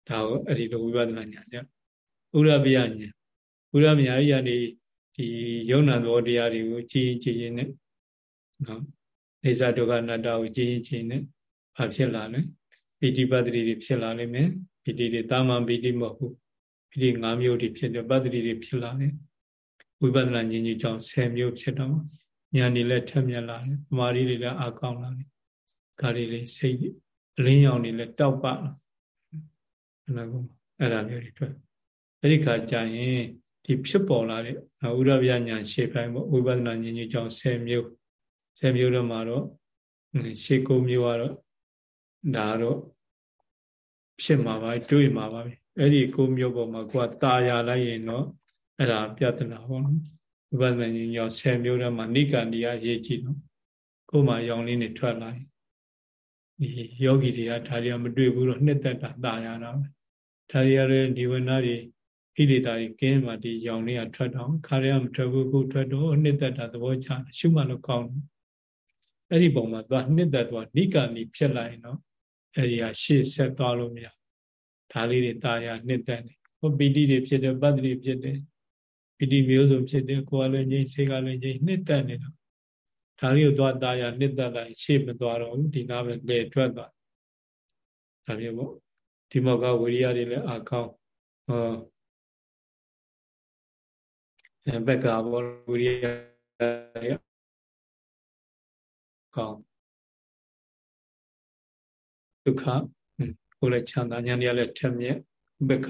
ဒါကိုအဲ့ဒီလိုဝိပဿနာညာညဥရပိယညာဥရပိယကြီးကနေဒီယုံနာသောတရားတွေကိုကြည်ကြည်ရင်နဲ့နော်နေဆဒုက္ခအနတ္တကိုကြည်ကြည်နဲ့ဘာဖြစ်လာလဲပိဋိပတ္တိတွေဖြစ်လာလိမ့်မယ်ပိဋိတွေတာမန်ပိဋိမဟုတ်ဘူးပိဋိ၅မျိုးတွေဖြစ်တယ်ပတ္တိတွေဖြစ်လာတယ်ဝိပဿနာဉာဏ်ကြီးကြောင့်10မျိုးဖြစ်တော့ဉာဏ်တွေလည်းထက်မြက်လာတယ်။မာရီတွေလည်းအကောင်းလာတယ်။ ကာရီလေးစိတ်အလင်းရောင်တွေလည်းတောက်ပခန္ဓာကိုယ်အဲ့ဒါမျိုးတွေထွက်အဲ့ဒီခါကျရင်ဒီဖြစ်ပေါ်လာတဲ့ဥရဗျာညာရှေ့ပိုင်းပေါ့ဝိပဿနာဉာဏ်ကြီးကြောင့်10မျိုး10မျိုးတော့မှာတော့ရှေ့9မျိုးကတော့ဒါတော့ဖြစ်မှာပါတွေ့မှာပါပဲအဲ့ဒီ9မျိုးပေါ်မှာကိုကตาရလိုက်ရင်တော့အဲ့ဒါပြဿနာပေါ့နော်ဝိပဿနာဉာဏ်ကြောင့်10မျိုးတော့မှာနိကန္ဒီယရေးကြည့်တော့ကိုယ်မှာရောင်လေးတွေထွက်လာရင် ဒီယောဂီတွေကဒါတွေကမတွေ့ဘူးတော့နှစ်သက်တာตาရတာပဲဒါတွေကလည်းဒီဝနာတွေဣရိတာကြီးကင်းမှဒီရောင်လေးကထွက်တော့ခါရရမထွက်ဘူးကိုထွက်တော့နှစ်သက်တာသဘောချရှုမှလို့ကောင်းတယ်အဲ့ဒီပုံမှာသွားနှစ်သက်သွားနိကာနီဖြစ်လာရင်တော့အဲ့ဒီဟာရှေ့ဆက်သွားလို့မရဒါလေးတွေတာယာနှစ်သက်နေဟောပီတိတွေဖြစ်တယ်ပတ္တိဖြစ်တယ်ပီတိမျိုးစုံဖြစ်တယ်ကိုယ်ကလည်းငြိမ့်စေကလည်းငြိမ့်နှစ်သက်နေတော့ ဒါလေးကိုသွားတာယာနှစ်သက်လိုက်ရှေ့မသွားတော့ဘူးဒီနားပဲလေထွက်သွားဒါမျိုးပေါ့ဒီမောကဝိရိယတွေလည်းအကောင်းဟောဘက်ကဘောဝိရိယတွေကောင်းဒုက္ခကိုယ်လည်းချမ်းသာဉာဏ်ရလည်းထက်မြက်ဘက်က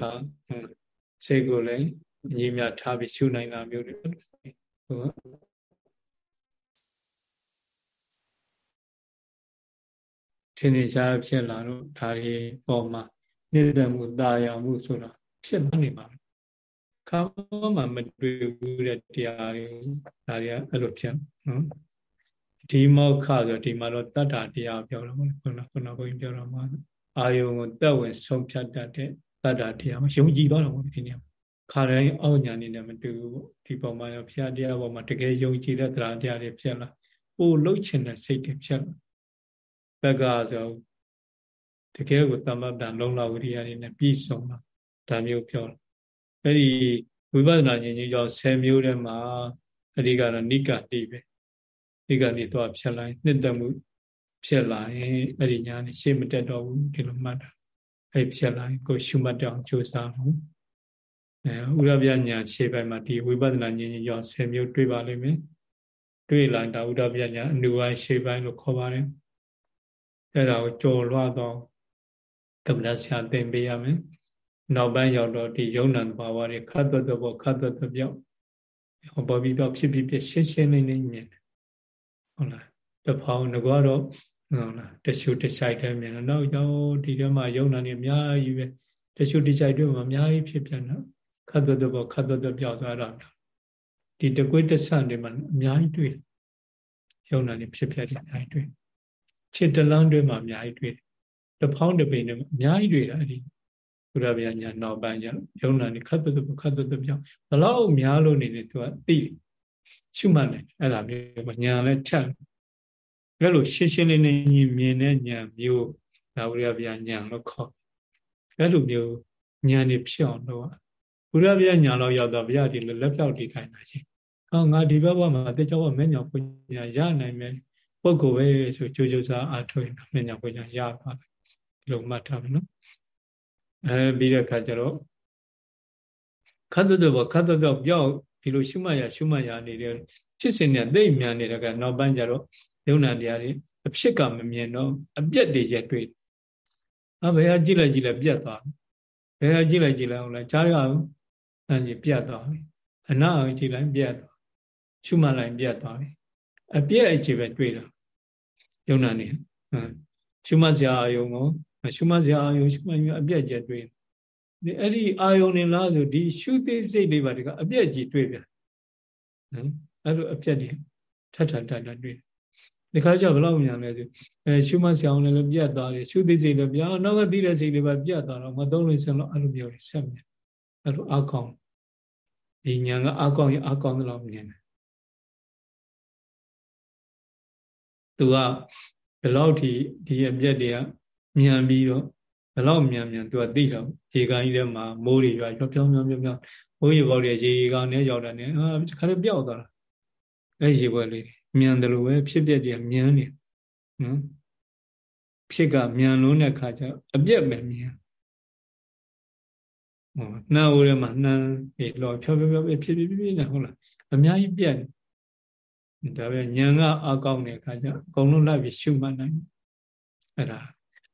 စိတ်ကိုလည်းအညီမြထားပြီးရှုနိုင်တာမျိုးတွေဟု ထင်နေရှားဖြစ်လာတော့ဒါတွေပေါ်မှာနေတမှုတာယာမှုဆိုတာဖြစ်နေမှာခါမှမတွေ့ဘူးတဲ့တရားတွေဒါတွေကအဲ့လိုဖြစ်နော်ဒီမောက္ခဆိုဒီမှာတော့တတ္တာတရားပြောတော့ခုနခုနဘုန်းကြီးပြောတော့မှာအာယုံကိုတက်ဝင်ဆုံးဖြတ်တတ်တဲ့တတ္တာတရားမှာယုံကြည်သွားတော့ဒီနေရာခါတိုင်းအောက်ညာနေနဲ့မတူဘူးဒီပုံမှာရောဖျားတရားပေါ်မှာတကယ်ယုံကြည်တဲ့တရားတရားတွေဖြစ်လာပို့လှုပ်ချင်တဲ့စိတ်တွေဖြစ်လာ ဘက်ကဆိုတကယ်ကိုတမ္ပတန်လုံးလာဝိရိယတွေနဲ့ပြည့်စုံတာဒါမျိုးပြောတယ်အဲ့ဒီဝိပဿနာဉာဏ်ကြီးကြောင့်10မျိုးထဲမှာအဓိကတော့နိကတိပဲနိကတိတော့ဖြစ်လာရင်နှစ်သက်မှုဖြစ်လာရင်အဲ့ဒီညာနဲ့ရှေ့မတက်တော့ဘူးဒီလိုမှတ်တာအဲ့ဖြစ်လာရင်ကိုရှုမှတ်တောင်ကြိုးစားမှုအဲဥရပြညာရှေ့ပိုင်းမှာဒီဝိပဿနာဉာဏ်ကြီးကြောင့်10မျိုးတွေ့ပါလိမ့်မယ်တွေ့လာတာဥရပြညာအနုပိုင်းရှေ့ပိုင်းလို့ခေါ်ပါတယ် အဲ့ဒါကိုကြော်လွှားတော့ကမ္မဋ္ဌဆရာသင်ပေးရမယ်နောက်ပိုင်းရောက်တော့ဒီယုံနာဘာဝတွေခတ်သွတ်တော့ခတ်သွတ်တော့ပြောက်ပေါ်ပြီးတော့ဖြစ်ဖြစ်ဖြစ်ရှင်းရှင်းလင်းလင်းမြင်တယ်ဟုတ်လားတဖောင်းငကွာတော့ဟုတ်လားတရှုတဆိုင်တည်းမြင်တော့နောက်ကြောဒီထဲမှာယုံနာနေအများကြီးပဲတရှုတဆိုင်တွေမှာအများကြီးဖြစ်ပြန်တော့ခတ်သွတ်တော့ခတ်သွတ်တော့ပြောက်သွားတော့ဒီတကွေးတဆန်တွေမှာအများကြီးတွေ့ယုံနာနေဖြစ်ဖြစ်တယ်အများကြီးတွေ့ ခြေတလန်းတွေမှာအများကြီးတွေ့တဖောင်းတပိန်တွေမှာအများကြီးတွေ့တာအဲ့ဒီဘုရားဗျာညာနောက်ပိုင်းကျယုံနာနေခတ်တုတ်ခတ်တုတ်ပြောင်းဘလောက်များလို့နေနေသူကသိရှုမှတ်တယ်အဲ့ဒါမျိုးညာလည်းထက်အဲ့လိုရှင်းရှင်းလေးလေးကြီးမြင်တဲ့ညာမျိုးဒါဘုရားဗျာညာလို့ခေါ်အဲ့လိုမျိုးညာနေဖြစ်အောင်တော့ဘုရားဗျာညာတော့ရောက်တော့ဗျာဒီလိုလက်ပြောက်တီခိုင်းတာချင်းဟောငါဒီဘက်ဘဝမှာတေချောဘမညာပညာရနိုင်မယ် ပုဂ္ဂိုလ်ပဲဆိုကြိုးကြိုးစားအားထုတ်ရင်မညာပညာရပါမယ်ဒီလိုမှတ်ထားမယ်နော်အဲပြီးတဲ့အခါကျတော့ခတ်တော့ဘောခတ်တော့ပြောက်ဒီလိုရှုမှတ်ရရှုမှတ်ရနေတဲ့ဖြစ်စဉ်နဲ့သိမြန်နေတဲ့ကနောက်ပိုင်းကျတော့ယုံနာတရားတွေအဖြစ်ကမမြင်တော့အပြက်တွေရက်တွေ့အဘယ်ဟာကြည့်လိုက်ကြည့်လိုက်ပြတ်သွားဘယ်ဟာကြည့်လိုက်ကြည့်လိုက်ဟုတ်လားကြားရအောင်အဲကြီးပြတ်သွားပြီအနာအောင်ကြည့်လိုက်ပြတ်သွားရှုမှတ်လိုက်ပြတ်သွားပြီ အပြက်အကြီးပဲတွေ့တာယုံနာနေရှုမှတ်စရာအယုံကိုရှုမှတ်စရာအာယုံရှုမှတ်ပြီးအပြက်ကျတွေ့ဒီအဲ့ဒီအာယုံနေလားဆိုဒီရှုသိစိတ်လေးပါတကအပြက်ကြီးတွေ့ပြန်နော်အဲ့လိုအပြက်တွေထထထထတွေ့ဒီခါကျဘယ်လောက်မြန်လဲဆိုအဲရှုမှတ်စရာအောင်လည်းပြတ်သွားတယ်ရှုသိစိတ်လည်းပြာနောက်ကသိတဲ့စိတ်လေးပါပြတ်သွားတော့မသုံးလို့စလို့အဲ့လိုမျိုးတွေဆက်မြန်အဲ့လိုအကောင်ဒီညာကအကောင်ရအကောင်သလောက်မြင်တယ် သူကဘယ်လောက်ထိဒီအပြက်တွေကမြန်ပြီးတော့ဘယ်လောက်မြန်မြန်သူကသိတော့ရေကန်ကြီးထဲမှာမိုးတွေရွာပြောပြောပြောပြောပြောမိုးရေပေါက်တွေရေကန်နဲ့ရောက်တာနဲ့အာခါလေးပျောက်သွားတာအဲ့ရေပွဲလေးမြန်တယ်လို့ပဲဖြစ်ပြတယ်မြန်နေနော်ဖြစ်ကမြန်လုံးတဲ့ခါကျအပြက်ပဲမြန်ဟောနှာဦးထဲမှာနှမ်းပြေလောဖြောဖြောဖြောဖြစ်ဖြစ်ဖြစ်နေဟုတ်လားအများကြီးပြက် ဒါပဲညံကအကောက်တဲ့ခါကျအကုန်လုံးလိုက်ပြီးရှုမှတ်နိုင်အဲ့ဒါ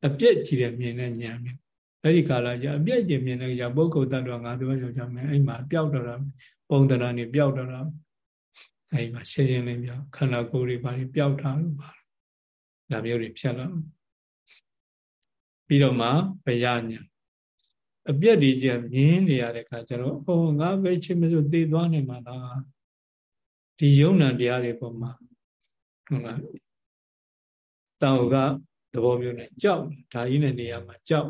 အပြည့်ကြည့်တဲ့မြင်တဲ့ဉာဏ်မျိုးအဲ့ဒီကာလကျအပြည့်ကြည့်မြင်တဲ့ကြပုဂ္ဂိုလ်တ attva ငါတို့ရောက်ကြမယ်အဲ့မှာပျောက်တော့တာပုံတရာနေပျောက်တော့တာအဲ့မှာရှင်းရှင်းလင်းပြခန္ဓာကိုယ်တွေပါပျောက်တာလို့ပါဒါမျိုးတွေဖြစ်လာပြီးတော့မှဘယညာအပြက်ဒီကျမြင်းနေရတဲ့ခါကျတော့ဟောငါပဲချင်းမစို့သေသွားနေမှာလား ဒီယုံနာတရားတွေပေါ်မှာဟုတ်လားတောင်ကသဘောမျိုးနဲ့ကြောက်ဒါကြီးနဲ့နေရာမှာကြောက်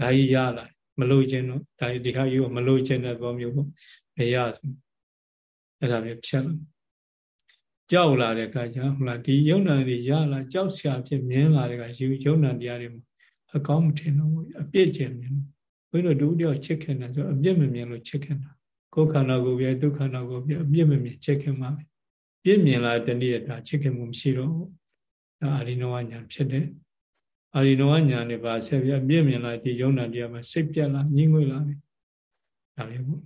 ဒါကြီးရလာမလို့ခြင်းတော့ဒါကြီးဒီဟာကြီးကမလို့ခြင်းတဲ့သဘောမျိုးပေါ့ဘယ်ရဆိုအဲ့ဒါမျိုးဖြစ်လာကြောက်လာတဲ့အခါကျဟုတ်လားဒီယုံနာတွေရလာကြောက်ဆရာဖြစ်မြင်လာတဲ့အခါယူယုံနာတရားတွေအကောင်းမထင်တော့ဘူးအပြစ်ကျင်မြင်ဘုန်းကြီးတို့ဒုတိယချစ်ခင်တာဆိုအပြစ်မမြင်လို့ချစ်ခင်တာ ကိုယ်ခန္ဓာကိုယ်ပြဒုက္ခနာကိုယ်ပြအပြစ်မမြင်ချစ်ခင်ပါပဲပြစ်မြင်လာတဲ့နေ့ဒါချစ်ခင်မှုမရှိတော့ဘူးဒါအာရိနဝညာဖြစ်တယ်အာရိနဝညာနဲ့ပါဆက်ပြပြည့်မြင်လာဒီယုံနာတရားမှာစိတ်ပြက်လာညှိငွေ့လာတယ်ဒါလေးပေါ့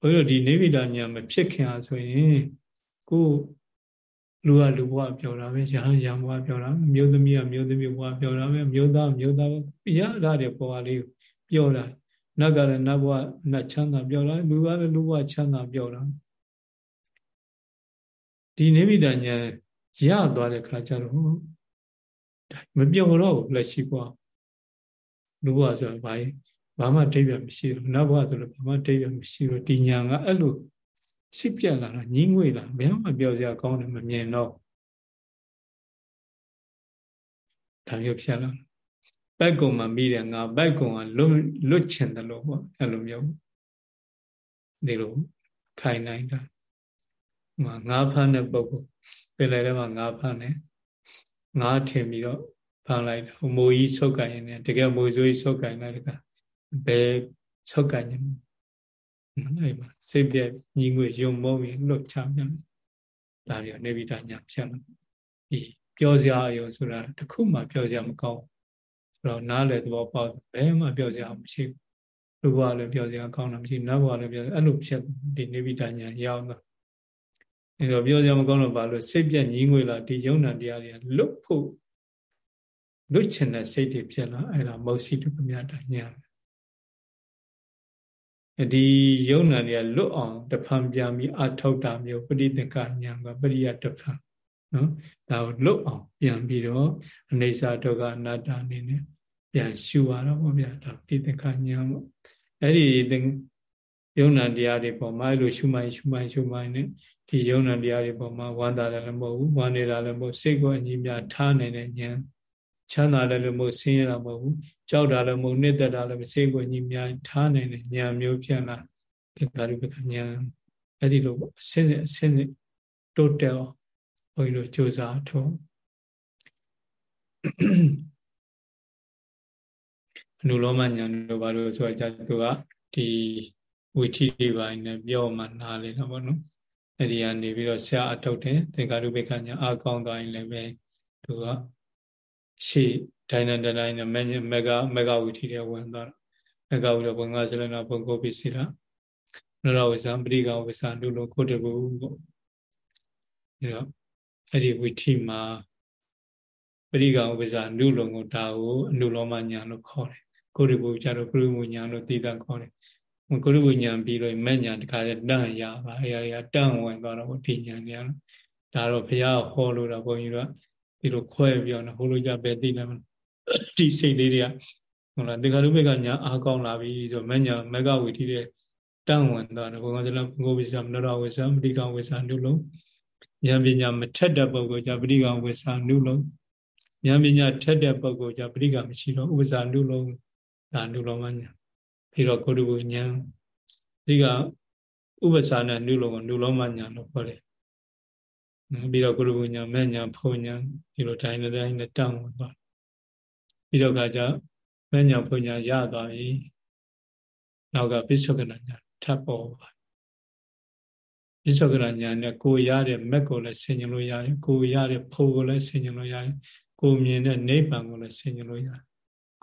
ဘုရားဒီနေဗိဒာညာမဖြစ်ခင်အားဆိုရင်ကိုလူကလူဘဝပြောတာပဲရဟန်းရဟန်းဘဝပြောတာမျိုးသမီးကမျိုးသမီးဘဝပြောတာပဲမျိုးသားမျိုးသားပဲရရတဲ့ဘဝလေးပြောတာ နတ်ကလည်းနတ်ဘဝနတ်ချမ်းသာပြောတာလူကလည်းလူဘဝချမ်းသာပြောတာဒီနေဗိဒာညာရသွားတဲ့ခါကျတော့မပြောတော့ဘူးလက်ရှိဘဝလူဘဝဆိုရင်ဘာဘာမှအဓိပ္ပာယ်မရှိဘူးနောက်ဘဝဆိုလို့ဘာမှအဓိပ္ပာယ်မရှိဘူးဒီညာကအဲ့လိုစိတ်ပြက်လာတာညင်းငွေလာဘယ်မှပြောစရာကောင်းတယ်မမြင်တော့ဒါမျိုးဖြစ်လာ ဘက်ကုံမှာမိတယ်ငါဘက်ကုံကလွတ်လွတ်ချင်တယ်လို့ပေါ့အဲ့လိုမျိုးဒီလိုခိုင်နိုင်တာငါးဖမ်းတဲ့ပုဂ္ဂိုလ်ပင်လယ်ထဲမှာငါးဖမ်းတယ်ငါးထင်ပြီးတော့ဖမ်းလိုက်တာမိုးကြီးဆုတ်ကန်ရင်တကယ်မိုးစိုးကြီးဆုတ်ကန်လိုက်တကဘယ်ဆုတ်ကန်ရင်အဲ့မှာစိတ်ပြက်ညီငွေယုံမောပြီးလွတ်ချပြန်ဒါပြီးနေဗိဒညာဖြစ်လာဒီပြောစရာအရောဆိုတာတခုမှပြောစရာမကောင်း ဆိုတော့နားလေသဘောပေါက်ဘယ်မှပြောစရာမရှိဘူးလူဘဝလည်းပြောစရာကောင်းတာမရှိနတ်ဘဝလည်းပြောအဲ့လိုဖြစ်ဒီနေဗိဒညာရောက်တော့အဲ့တော့ပြောစရာမကောင်းတော့ဘာလို့စိတ်ပြက်ညီငွေလာဒီယုံနာတရားတွေလွတ်ဖို့လွတ်ချင်တဲ့စိတ်တွေဖြစ်လာအဲ့ဒါမောစီတုကမြတ်ညာဒီယုံနာတွေကလွတ်အောင်တဖန်ပြန်ပြီးအထောက်တာမျိုးပဋိသင်္ခညာကပရိယတဖန် နော်ဒါကိုလွတ်အောင်ပြန်ပြီးတော့အနေစာဒုက္ခအနတ္တအနေနဲ့ပြန်ရှုရတော့ဗောဗျာဒါပဋိသင်္ခညာပေါ့အဲ့ဒီယုံနာတရားတွေပေါ်မှာအဲ့လိုရှုမှန်ရှုမှန်ရှုမှန်နဲ့ဒီယုံနာတရားတွေပေါ်မှာဝမ်းသာတယ်လည်းမဟုတ်ဘူးဝမ်းနေတာလည်းမဟုတ်စိတ်ကိုအညီမြထားနေတဲ့ဉာဏ်ချမ်းသာတယ်လို့မဟုတ်ဆင်းရဲတာမဟုတ်ဘူးကြောက်တာလည်းမဟုတ်နှစ်သက်တာလည်းမစိတ်ကိုညီမြထားနိုင်တဲ့ဉာဏ်မျိုးပြန်လာဒီကာရုပကဉာဏ်အဲ့ဒီလိုအစင်းအစင်းတိုးတက်အောင် ဘုန်းကြီးတို့ကြိုးစားထုံးအနုလောမဉာဏ်တို့ဘာလို့ဆိုကြသူကဒီဝိထီတွေပိုင်းနဲ့ပြောမှနားလေတော့ဗောနော်အဲ့ဒီကနေပြီးတော့ဆရာအထုတ်တယ်သင်္ကာရုပ္ပကညာအာကောင်းသွားရင်လည်းပဲသူကရှေ့ဒိုင်းနဲ့တိုင်းနဲ့မဂမဂဝိထီတွေဝင်သွားမဂဝိထဘုံငါစလနာဘုံကိုပိစီရာနရဝဇံပရိကဝဇံလူလိုကိုတဘူပေါ့အဲ့တော့ အဲ့ဒီဝိထီမှာပရိကဝဇံနုလုံကိုဒါကိုအနုလောမညာလို့ခေါ်တယ်ကိုတဘူကြတော့ကုရုမညာလို့သိတာခေါ်တယ်ကုရုဝိညာဉ်ပြီးတော့မဲ့ညာတခါတည်းတန့်ရပါအဲအရာတန့်ဝင်သွားတော့ဒီညာနေရဒါတော့ဘုရားဟောလို့တော့ဘုန်းကြီးတို့ဒီလိုခွဲပြီးတော့ဟိုလိုကြပဲသိတယ်ဒီစိတ်လေးတွေကဟုတ်လားတေခါရုပ္ပကညာအားကောင်းလာပြီဆိုမညာမကဝီထီတဲ့တန့်ဝင်သွားတယ်ဘုရားကျလဘုဂဝိသမနောရဝိသပဋိကဝိသနုလုံး ဉာဏ်ပညာမထက်တဲ့ပုဂ္ဂိုလ်ကြပဋိကဝိသနုလုံးဉာဏ်ပညာထက်တဲ့ပုဂ္ဂိုလ်ကြပဋိကမရှိတော့ဥပ္ပဇာနုလုံးဒါနုလုံးမညာပြီးတော့ကိုရုဝဉာဏ်ဒီကဥပ္ပဇာနဲ့နုလုံးကိုနုလုံးမညာလို့ခေါ်တယ်ပြီးတော့ကုလဘုညာမဲ့ညာဖုံညာဒီလိုတိုင်းတိုင်းနဲ့တောင်းဝင်သွားပြီးတော့ကကြမဲ့ညာဖုံညာရသွားပြီနောက်ကပိဿကနာညာထပ်ပေါ်ပါ ရစ္ဆကရညာနဲ့ကိုရတဲ့မက်ကိုလည်းဆင်ခြင်လို့ရတယ်ကိုရတဲ့ဖို့ကိုလည်းဆင်ခြင်လို့ရတယ်ကိုမြင်တဲ့နိဗ္ဗာန်ကိုလည်းဆင်ခြင်လို့ရတယ်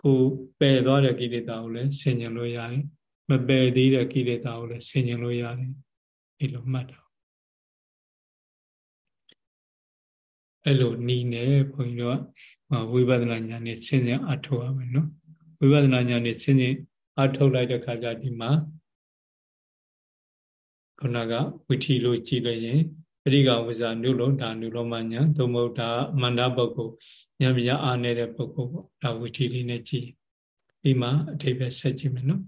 ကိုပယ်သွားတဲ့ကိလေသာကိုလည်းဆင်ခြင်လို့ရတယ်မပယ်သေးတဲ့ကိလေသာကိုလည်းဆင်ခြင်လို့ရတယ်အဲ့လိုမှတ်တာအဲ့လိုနီးနေခွန်ကြီးတို့ကဝိပဿနာဉာဏ်နဲ့ဆင်ခြင်အထောက်ရမယ်နော်ဝိပဿနာဉာဏ်နဲ့ဆင်ခြင်အထောက်လိုက်တဲ့ခါကျဒီမှာ ခုနကဝိထီလို့ကြည်လို့ရင်ပရိကဝိဇာနုလုံးဒါနုလုံးမညာသို့မဟုတ်ဒါအမန္တပုဂ္ဂိုလ်ဉာဏ်ပညာအားနေတဲ့ပုဂ္ဂိုလ်ပေါ့ဒါဝိထီလေးနဲ့ကြည်ဒီမှာအထိပ္ပယ်ဆက်ကြည့်မယ်နော်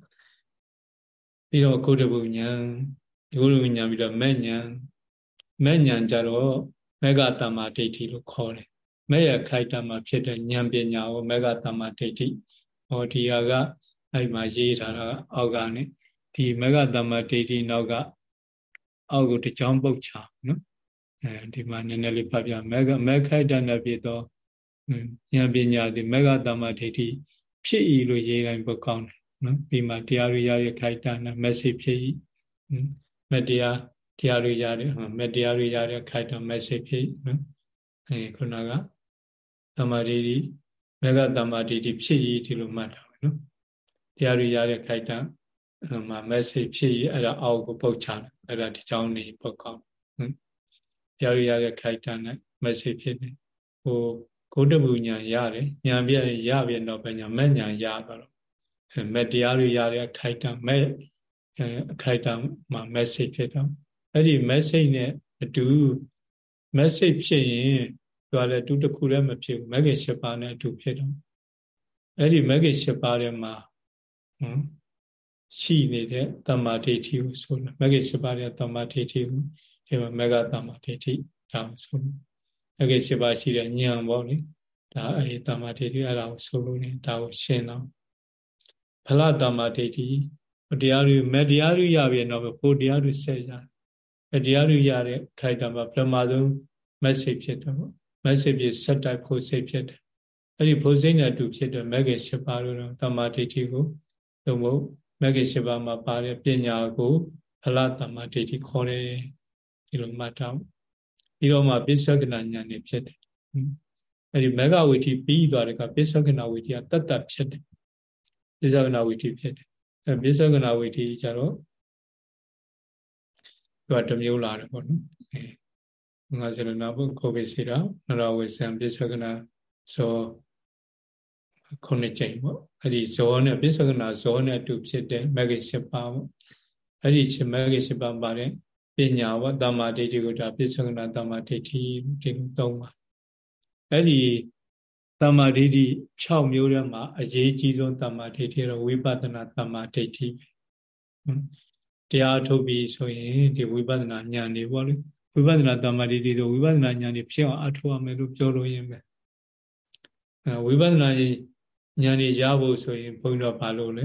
ပြီးတော့ကုတ္တဗုဉာဏ်ကုတ္တဗုဉာဏ်ပြီးတော့မဲ့ဉာဏ်မဲ့ဉာဏ်ကြတော့မေဃတမ္မာဒိဋ္ဌိလို့ခေါ်တယ်မဲ့ရခိုက်တမှာဖြစ်တဲ့ဉာဏ်ပညာကိုမေဃတမ္မာဒိဋ္ဌိဟောဒီဟာကအဲ့မှာရေးထားတာအောက်ကနေဒီမေဃတမ္မာဒိဋ္ဌိနောက်က အောက်ကိုတကြောင်ပုတ်ချနော်အဲဒီမှာနည်းနည်းလေးဖတ်ပြမေဃမေခိုက်တနဲ့ပြတော့ဉာဏ်ပညာဒီမေဃတမ္မာဒိဋ္ဌိဖြစ်ဤလို့ရေးတိုင်းပုတ်ကောင်းတယ်နော်ပြီးမှတရားရရရခိုက်တနဲ့ message ဖြစ်ဤမတရားတရားတွေရတယ်ဟောမတရားတွေရတဲ့ခိုက်တ message ဖြစ်နော်အဲခုနကတမ္မာဒိဋ္ဌိမေဃတမ္မာဒိဋ္ဌိဖြစ်ဤဒီလိုမှတ်တာပဲနော်တရားတွေရတဲ့ခိုက်တ မှာ message ဖြစ်ဤအဲ့ဒါအောက်ကိုပုတ်ချတယ်အဲ့ဒါဒီကြောင်းနေပုတ်ကောင်းနော်တရားတွေရတဲ့ခိုက်တနဲ့ message ဖြစ်တယ်ဟိုဂုတ္တဘူညာရတယ်ညာပြရပြတော့ပဲညာမဲ့ညာရတော့မဲ့တရားတွေရတဲ့ခိုက်တမဲ့အခိုက်တမှာ message ဖြစ်တော့အဲ့ဒီ message နဲ့အတူ message ဖြစ်ရင်သူကလည်းတူတစ်ခုလည်းမဖြစ်ဘူးမဂ္ဂင်၈ပါးနဲ့အတူဖြစ်တော့အဲ့ဒီမဂ္ဂင်၈ပါးထဲမှာဟမ် ရှိနေတဲ့တမ္မာဒိဋ္ဌိကိုဆိုလို့မဂ္ဂင်၈ပါးရဲ့တမ္မာဒိဋ္ဌိကိုဒီမှာမဂ္ဂတမ္မာဒိဋ္ဌိဒါကိုဆိုလို့မဂ္ဂင်၈ပါးရှိတဲ့ဉာဏ်ပေါ့လေဒါအဲ့ဒီတမ္မာဒိဋ္ဌိအဲ့ဒါကိုဆိုလို့နေဒါကိုရှင်းတော့ဖလတမ္မာဒိဋ္ဌိတရားတွေမတရားတွေရပြီတော့ဘုတရားတွေဆက်ရတယ်အတရားတွေရတဲ့ခိုက်တာမှာပထမဆုံး message ဖြစ်တယ်ပေါ့ message ဖြစ်ဆက်တိုက်ဖို့စိတ်ဖြစ်တယ်အဲ့ဒီဖို့စိတ်နဲ့အတူဖြစ်တဲ့ message ၈ပါးလို့တော့တမ္မာဒိဋ္ဌိကိုသို့ မဟုတ် message ၈ပါးမှာပါတဲ့ပညာကိုဖလားတမ္မာဒိဋ္ဌိခေါ်တယ်ဒီလိုမှတ်ထားပြီးတော့မှပိဿကနာဉာဏ်နဲ့ဖြစ်တယ်အဲ့ဒီမေဃဝိတိပြီးသွားတဲ့ကပိဿကနာဝိတိကတတ်တတ်ဖြစ်တယ်ပိဿကနာဝိတိဖြစ်တယ်အဲပိဿကနာဝိတိကြတော့သူကတစ်မျိုးလာတယ်ပေါ့နော်အဲငါစရဏဘုကိုပိစိရာနရဝေဆံပစ္စကနာဇော ခုနှစ်ကြိမ်ပေါ့အဲ့ဒီဇောနဲ့ပစ္စကနာဇောနဲ့အတူဖြစ်တဲ့မဂ္ဂင်၈ပါးပေါ့အဲ့ဒီမဂ္ဂင်၈ပါးပါတဲ့ပညာပေါ့တမ္မာဒိဋ္ဌိကိုဒါပစ္စကနာတမ္မာဒိဋ္ဌိဒီလိုသုံးပါအဲ့ဒီတမ္မာဒိဋ္ဌိ6မျိုးထဲမှာအရေးကြီးဆုံးတမ္မာဒိဋ္ဌိတော့ဝိပဿနာတမ္မာဒိဋ္ဌိပဲတရားထုတ်ပြီးဆိုရင်ဒီဝိပဿနာဉာဏ်တွေပေါ့လေဝိပဿနာတမ္မာတိတိဆိုဝိပဿနာဉာဏ်တွေဖြစ်အောင်အထောက်အမယ်လို့ပြောလို့ရင်ပဲအဲဝိပဿနာ ဉာဏ်တွေရဖို့ဆိုရင်ဘုန်းတော်ဘာလို့လဲ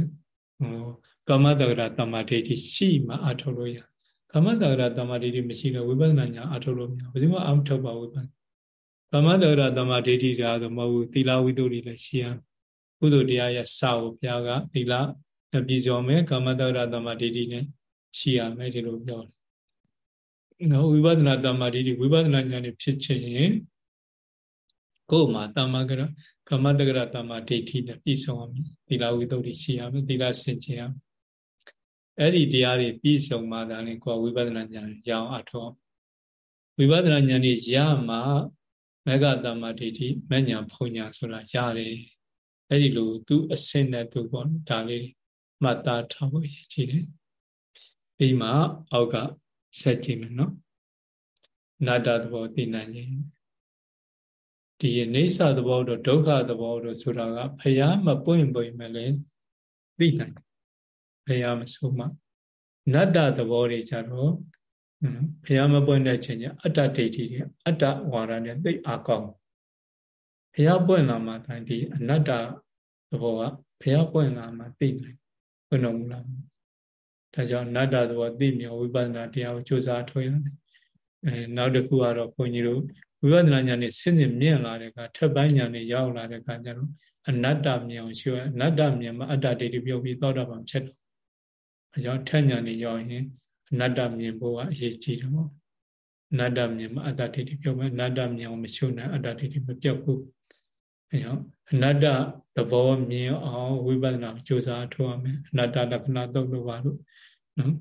ဟိုကမ္မတက္ကရာတမ္မာတိတိရှိမှအထောက်လို့ရကမ္မတက္ကရာတမ္မာတိတိမရှိတော့ဝိပဿနာဉာဏ်အထောက်လို့မရဘူးဘယ်သူမှအထောက်ပါဝိပဿနာကမ္မတက္ကရာတမ္မာတိတိဒါဆိုမဟုတ်ဘူးသီလဝိသုဒ္ဓိလည်းရှိရကုသိုလ်တရားရဲ့စာကိုဘုရားကသီလပြည်စုံမယ်ကမ္မတက္ကရာတမ္မာတိတိနဲ့ရှိရမယ်ဒီလိုပြောတယ်။နော်ဝိပဿနာတမ္မာတိဝိပဿနာဉာဏ်နဲ့ဖြစ်ခြင်းရင်ကိုယ်မှာတမ္မာကရ ကမ္မတက္ကရတမ္မာဒိဋ္ဌိနဲ့ပြည့်စုံရမယ်။သီလဝိသုဒ္ဓိရှိရမယ်။သီလစင်ကြယ်ရမယ်။အဲ့ဒီတရားတွေပြည့်စုံမှသာလေကိုယ်ဝိပဿနာဉာဏ်ရအောင်အထောက်ဝိပဿနာဉာဏ်นี่ရမှမေဃတမ္မာဒိဋ္ဌိမဉ္ဇဏ်ဖုန်ညာဆိုတာရတယ်။အဲ့ဒီလိုသူအစင်းနဲ့သူပေါ့ဒါလေးမှတ်သားထားဖို့ရည်ကြည်တယ်။ပြီးမှအောက်ကဆက်ကြည့်မယ်နော်နာတသဘောသိနိုင်ရင် ဒီအိဋ္ဌသဘောတော့ဒုက္ခသဘောတော့ဆိုတာကဖျားမပွင့်ပွင့်မဲ့လေသိနိုင်ဖျားမဆုံးမနတ္တသဘောတွေကြတော့ဖျားမပွင့်တဲ့ချိန်ကျအတ္တဒိဋ္ဌိတွေအတ္တဝါဒနဲ့သိအကောင်းဖျားပွင့်လာမှတိုင်းဒီအနတ္တသဘောကဖျားပွင့်လာမှသိနိုင်ဘယ်လိုမလားဒါကြောင့်နတ္တသဘောသိမြဝိပဿနာတရားကိုကြိုးစားထုတ်ရတယ်အဲနောက်တစ်ခုကတော့ဘုန်းကြီးတို့ ဝိပဿနာဉာဏ်နဲ့ဆင်းဆင်းမြင့်လာတဲ့အခါထပ်ပိုင်းဉာဏ်နဲ့ရောက်လာတဲ့အခါကျတော့အနတ္တမြင်အောင်ရှုရအနတ္တမြင်မှာအတ္တဒိဋ္ဌိပြုတ်ပြီးသောတာပန်ချက်တော့အဲကြောင့်ထက်ဉာဏ်နဲ့ရောက်ရင်အနတ္တမြင်ဖို့ကအရေးကြီးတယ်ပေါ့အနတ္တမြင်မှာအတ္တဒိဋ္ဌိပြုတ်မယ်အနတ္တမြင်အောင်မရှုနိုင်အတ္တဒိဋ္ဌိမပြုတ်ဘူးအဲကြောင့်အနတ္တသဘောမြင်အောင်ဝိပဿနာကြိုးစားထုတ်ရမယ်အနတ္တလက္ခဏာသုံးလို့ပါလို့နော်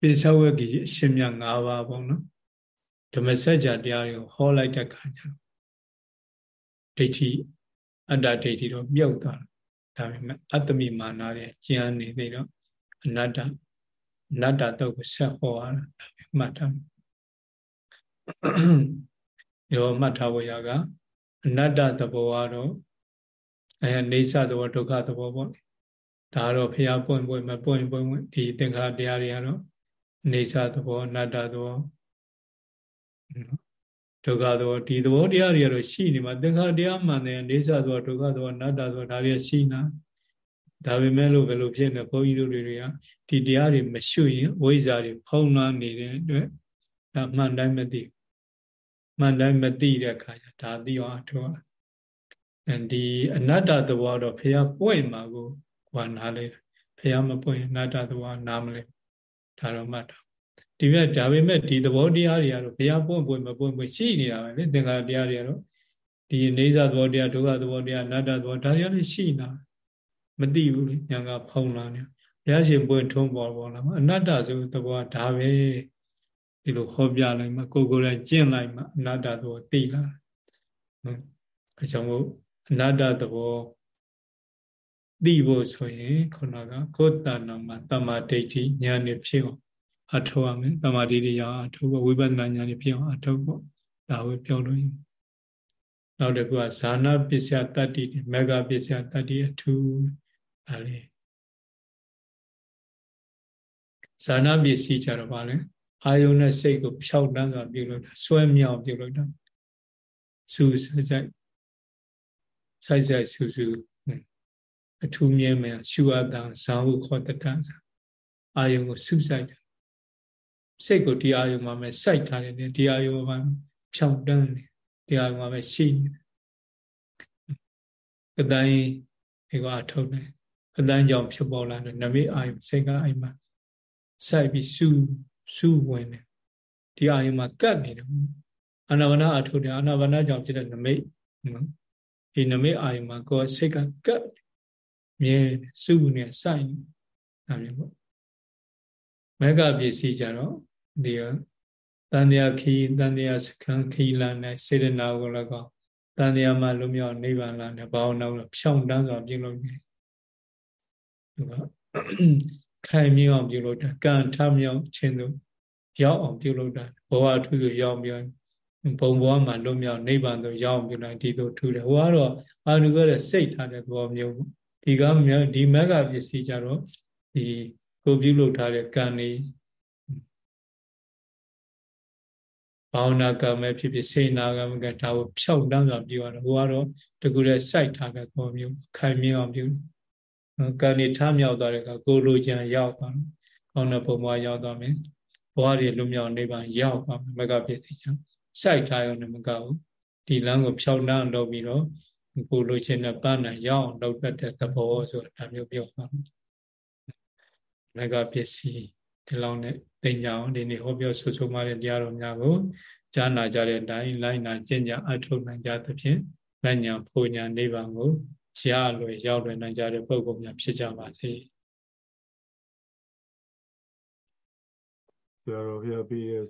ပိဿဝဂီအရှင်မြတ်၅ပါးပေါ့နော် ဓမ္မစကြာတရားတွေကိုဟောလိုက်တဲ့ခါကျတော့ဒိဋ္ဌိအတ္တဒိဋ္ဌိတော့မြုပ်သွားတာဒါပေမဲ့အတ္တမိမာနာတွေကျန်နေသေးတော့အနတ္တအနတ္တတော့ကိုဆက်ဟောရတာဒါပဲမှတ်ထားရောမှတ်ထားဖို့ရကအနတ္တသဘောကတော့အဲနေသသဘောဒုက္ခသဘောပေါ့ဒါတော့ဖျားပွင့်ပွင့်မပွင့်ပွင့်ဒီသင်္ခါရတရားတွေကတော့နေသသဘောအနတ္တသဘော ဒုက္ခသဘောဒီသဘောတရားတွေကတော့ရှိနေမှာသင်္ခါရတရားမှန်တယ်နေသသဘောဒုက္ခသဘောအနတ္တသဘောဒါတွေရှိနာဒါပေမဲ့လို့ဘယ်လိုဖြစ်နေဘုန်းကြီးတို့တွေကဒီတရားတွေမရှုရင်ဝိဇ္ဇာတွေဖုံးလွှမ်းနေတဲ့အတွက်ဒါမှန်တိုင်းမသိမှန်တိုင်းမသိတဲ့အခါကျဒါသိအောင်အထောက်ဒီအနတ္တသဘောတော့ဖះပွင့်မှာကိုကွာနားလေဖះမပွင့်အနတ္တသဘောနားမလဲဒါတော့မှတ်တာ ဒီမြတ်ဒါပေမဲ့ဒီသဘောတရားတွေကတော့ဘုရားပွင့်ပွင့်မပွင့်ပွင့်ရှိနေတာပဲလေသင်္ခါရတရားတွေကတော့ဒီနေသသဘောတရားဒုက္ခသဘောတရားအနတ္တသဘောဒါတွေလည်းရှိနေတာမသိဘူးလေညာကဖုံးလာနေဘုရားရှင်ပွင့်ထုံးပေါ်ပေါ်လာမှာအနတ္တဆိုသဘောဒါပဲဒီလိုဟောပြလိုက်မှကိုကိုယ်လည်းကျင့်လိုက်မှအနတ္တသဘောသိလာနော်အဲကြောင့်မို့အနတ္တသဘောသိဖို့ဆိုရင်ခုနကကိုယ်တဏ္ဍမှာတမာဒိဋ္ဌိဉာဏ်နဲ့ဖြစ်အောင် အထောက်ရမယ်တမာဒိဋ္ဌိရအောင်အထောက်ဖို့ဝိပဿနာဉာဏ်နဲ့ဖြစ်အောင်အထောက်ဖို့ဒါဝေပြောလို့ရနောက်တစ်ခုကဇာနာပစ္စယတတ္တိမေဃပစ္စယတတ္တိအထူးဒါလေးဇာနာပစ္စည်းကြတော့ဗာလဲအာယုန်နဲ့စိတ်ကိုဖြောက်တန်းစွာပြုလို့တာဆွဲမြောက်ပြုလို့တာစူးစိုက်စိုက်စိုက်စိုက်စူးစူးအထူးမြဲမယ်ရှုအပ်တာဇာဟုခောတတအာယုံကိုစုစိုက်တယ် စိတ်ကိုဒီအာယုံမှာပဲစိုက်ထားတယ်ဒီအာယုံမှာဖြောင်းတန်းတယ်ဒီအာယုံမှာပဲရှိနေတယ်အတိုင်းဒီကအထုတ်တယ်အတိုင်းကြောင့်ဖြစ်ပေါ်လာတဲ့နမိအာယုံစိတ်ကအိမ်မှာစိုက်ပြီးစုစုဝင်တယ်ဒီအာယုံမှာကတ်နေတယ်အာနာဝနာအထုတ်တယ်အာနာဝနာကြောင့်ဖြစ်တဲ့နမိနော်ဒီနမိအာယုံမှာကိုယ်စိတ်ကကတ်မြဲစုနေစိုက်နေဒါမျိုးပေါ့မက္ကပစ္စည်းကြတော့ ဒီတန်တရားခီးတန်တရားစခန်းခီးလာနဲ့စေရနာကိုလည်းကောတန်တရားမှလွမြောက်နိဗ္ဗာန်လာနဲ့ဘာဝနာကိုဖြောင်းတန်းစွာပြုလုပ်နေဒီကခိုင်မြောင်ပြုလုပ်တာကံထမြောင်ခြင်းတို့ရောက်အောင်ပြုလုပ်တာဘဝထူးထူးရောက်ပြီးဘုံဘဝမှာလွမြောက်နိဗ္ဗာန်သို့ရောက်ပြုလိုက်ဒီသို့ထူးတယ်ဟိုကတော့အာရုံကလည်းစိတ်ထားတဲ့သဘောမျိုးပေါ့ဒီကဒီမက်ကပစ္စည်းကြတော့ဒီကိုပြုလုပ်ထားတဲ့ကံနေ ဘာဝနာကံပဲဖြစ်ဖြစ်စေနာကံကဒါကိုဖြောက်တန်းစွာပြုရတော့ဟိုကတော့တကူတဲ့စိုက်ထားတဲ့သဘောမျိုးခိုင်မြဲအောင်ပြုကံနေထားမြောက်သွားတဲ့ကကိုလိုချင်ရောက်သွားတယ်ကောင်းတဲ့ဘုံဘဝရောက်သွားမယ်ဘဝတွေလွမြောက်နေပါရောက်သွားမယ်မကပစ္စည်းကြောင့်စိုက်ထားရုံနဲ့မကဘူးဒီလမ်းကိုဖြောက်တန်းလုပ်ပြီးတော့ကိုလိုချင်တဲ့ပန်းနိုင်ရအောင်လုပ်တတ်တဲ့သဘောဆိုတာဒါမျိုးပြောပါမယ်။မကပစ္စည်း ဒီလောက်နဲ့တင်ကြအောင်ဒီနေ့ဟောပြောဆွဆိုမှတဲ့တရားတော်များကိုကြားနာကြတဲ့အတိုင်းလိုက်နာကျင့်ကြအထောက်နိုင်ကြသဖြင့်လက်ညာဖို့ညာနိဗ္ဗာန်ကိုရလွယ်ရောက်လွယ်နိုင်ကြတဲ့ပုဂ္ဂိုလ်များဖြစ်ကြပါစေ။ဆရာတော်ဖျားပြည့်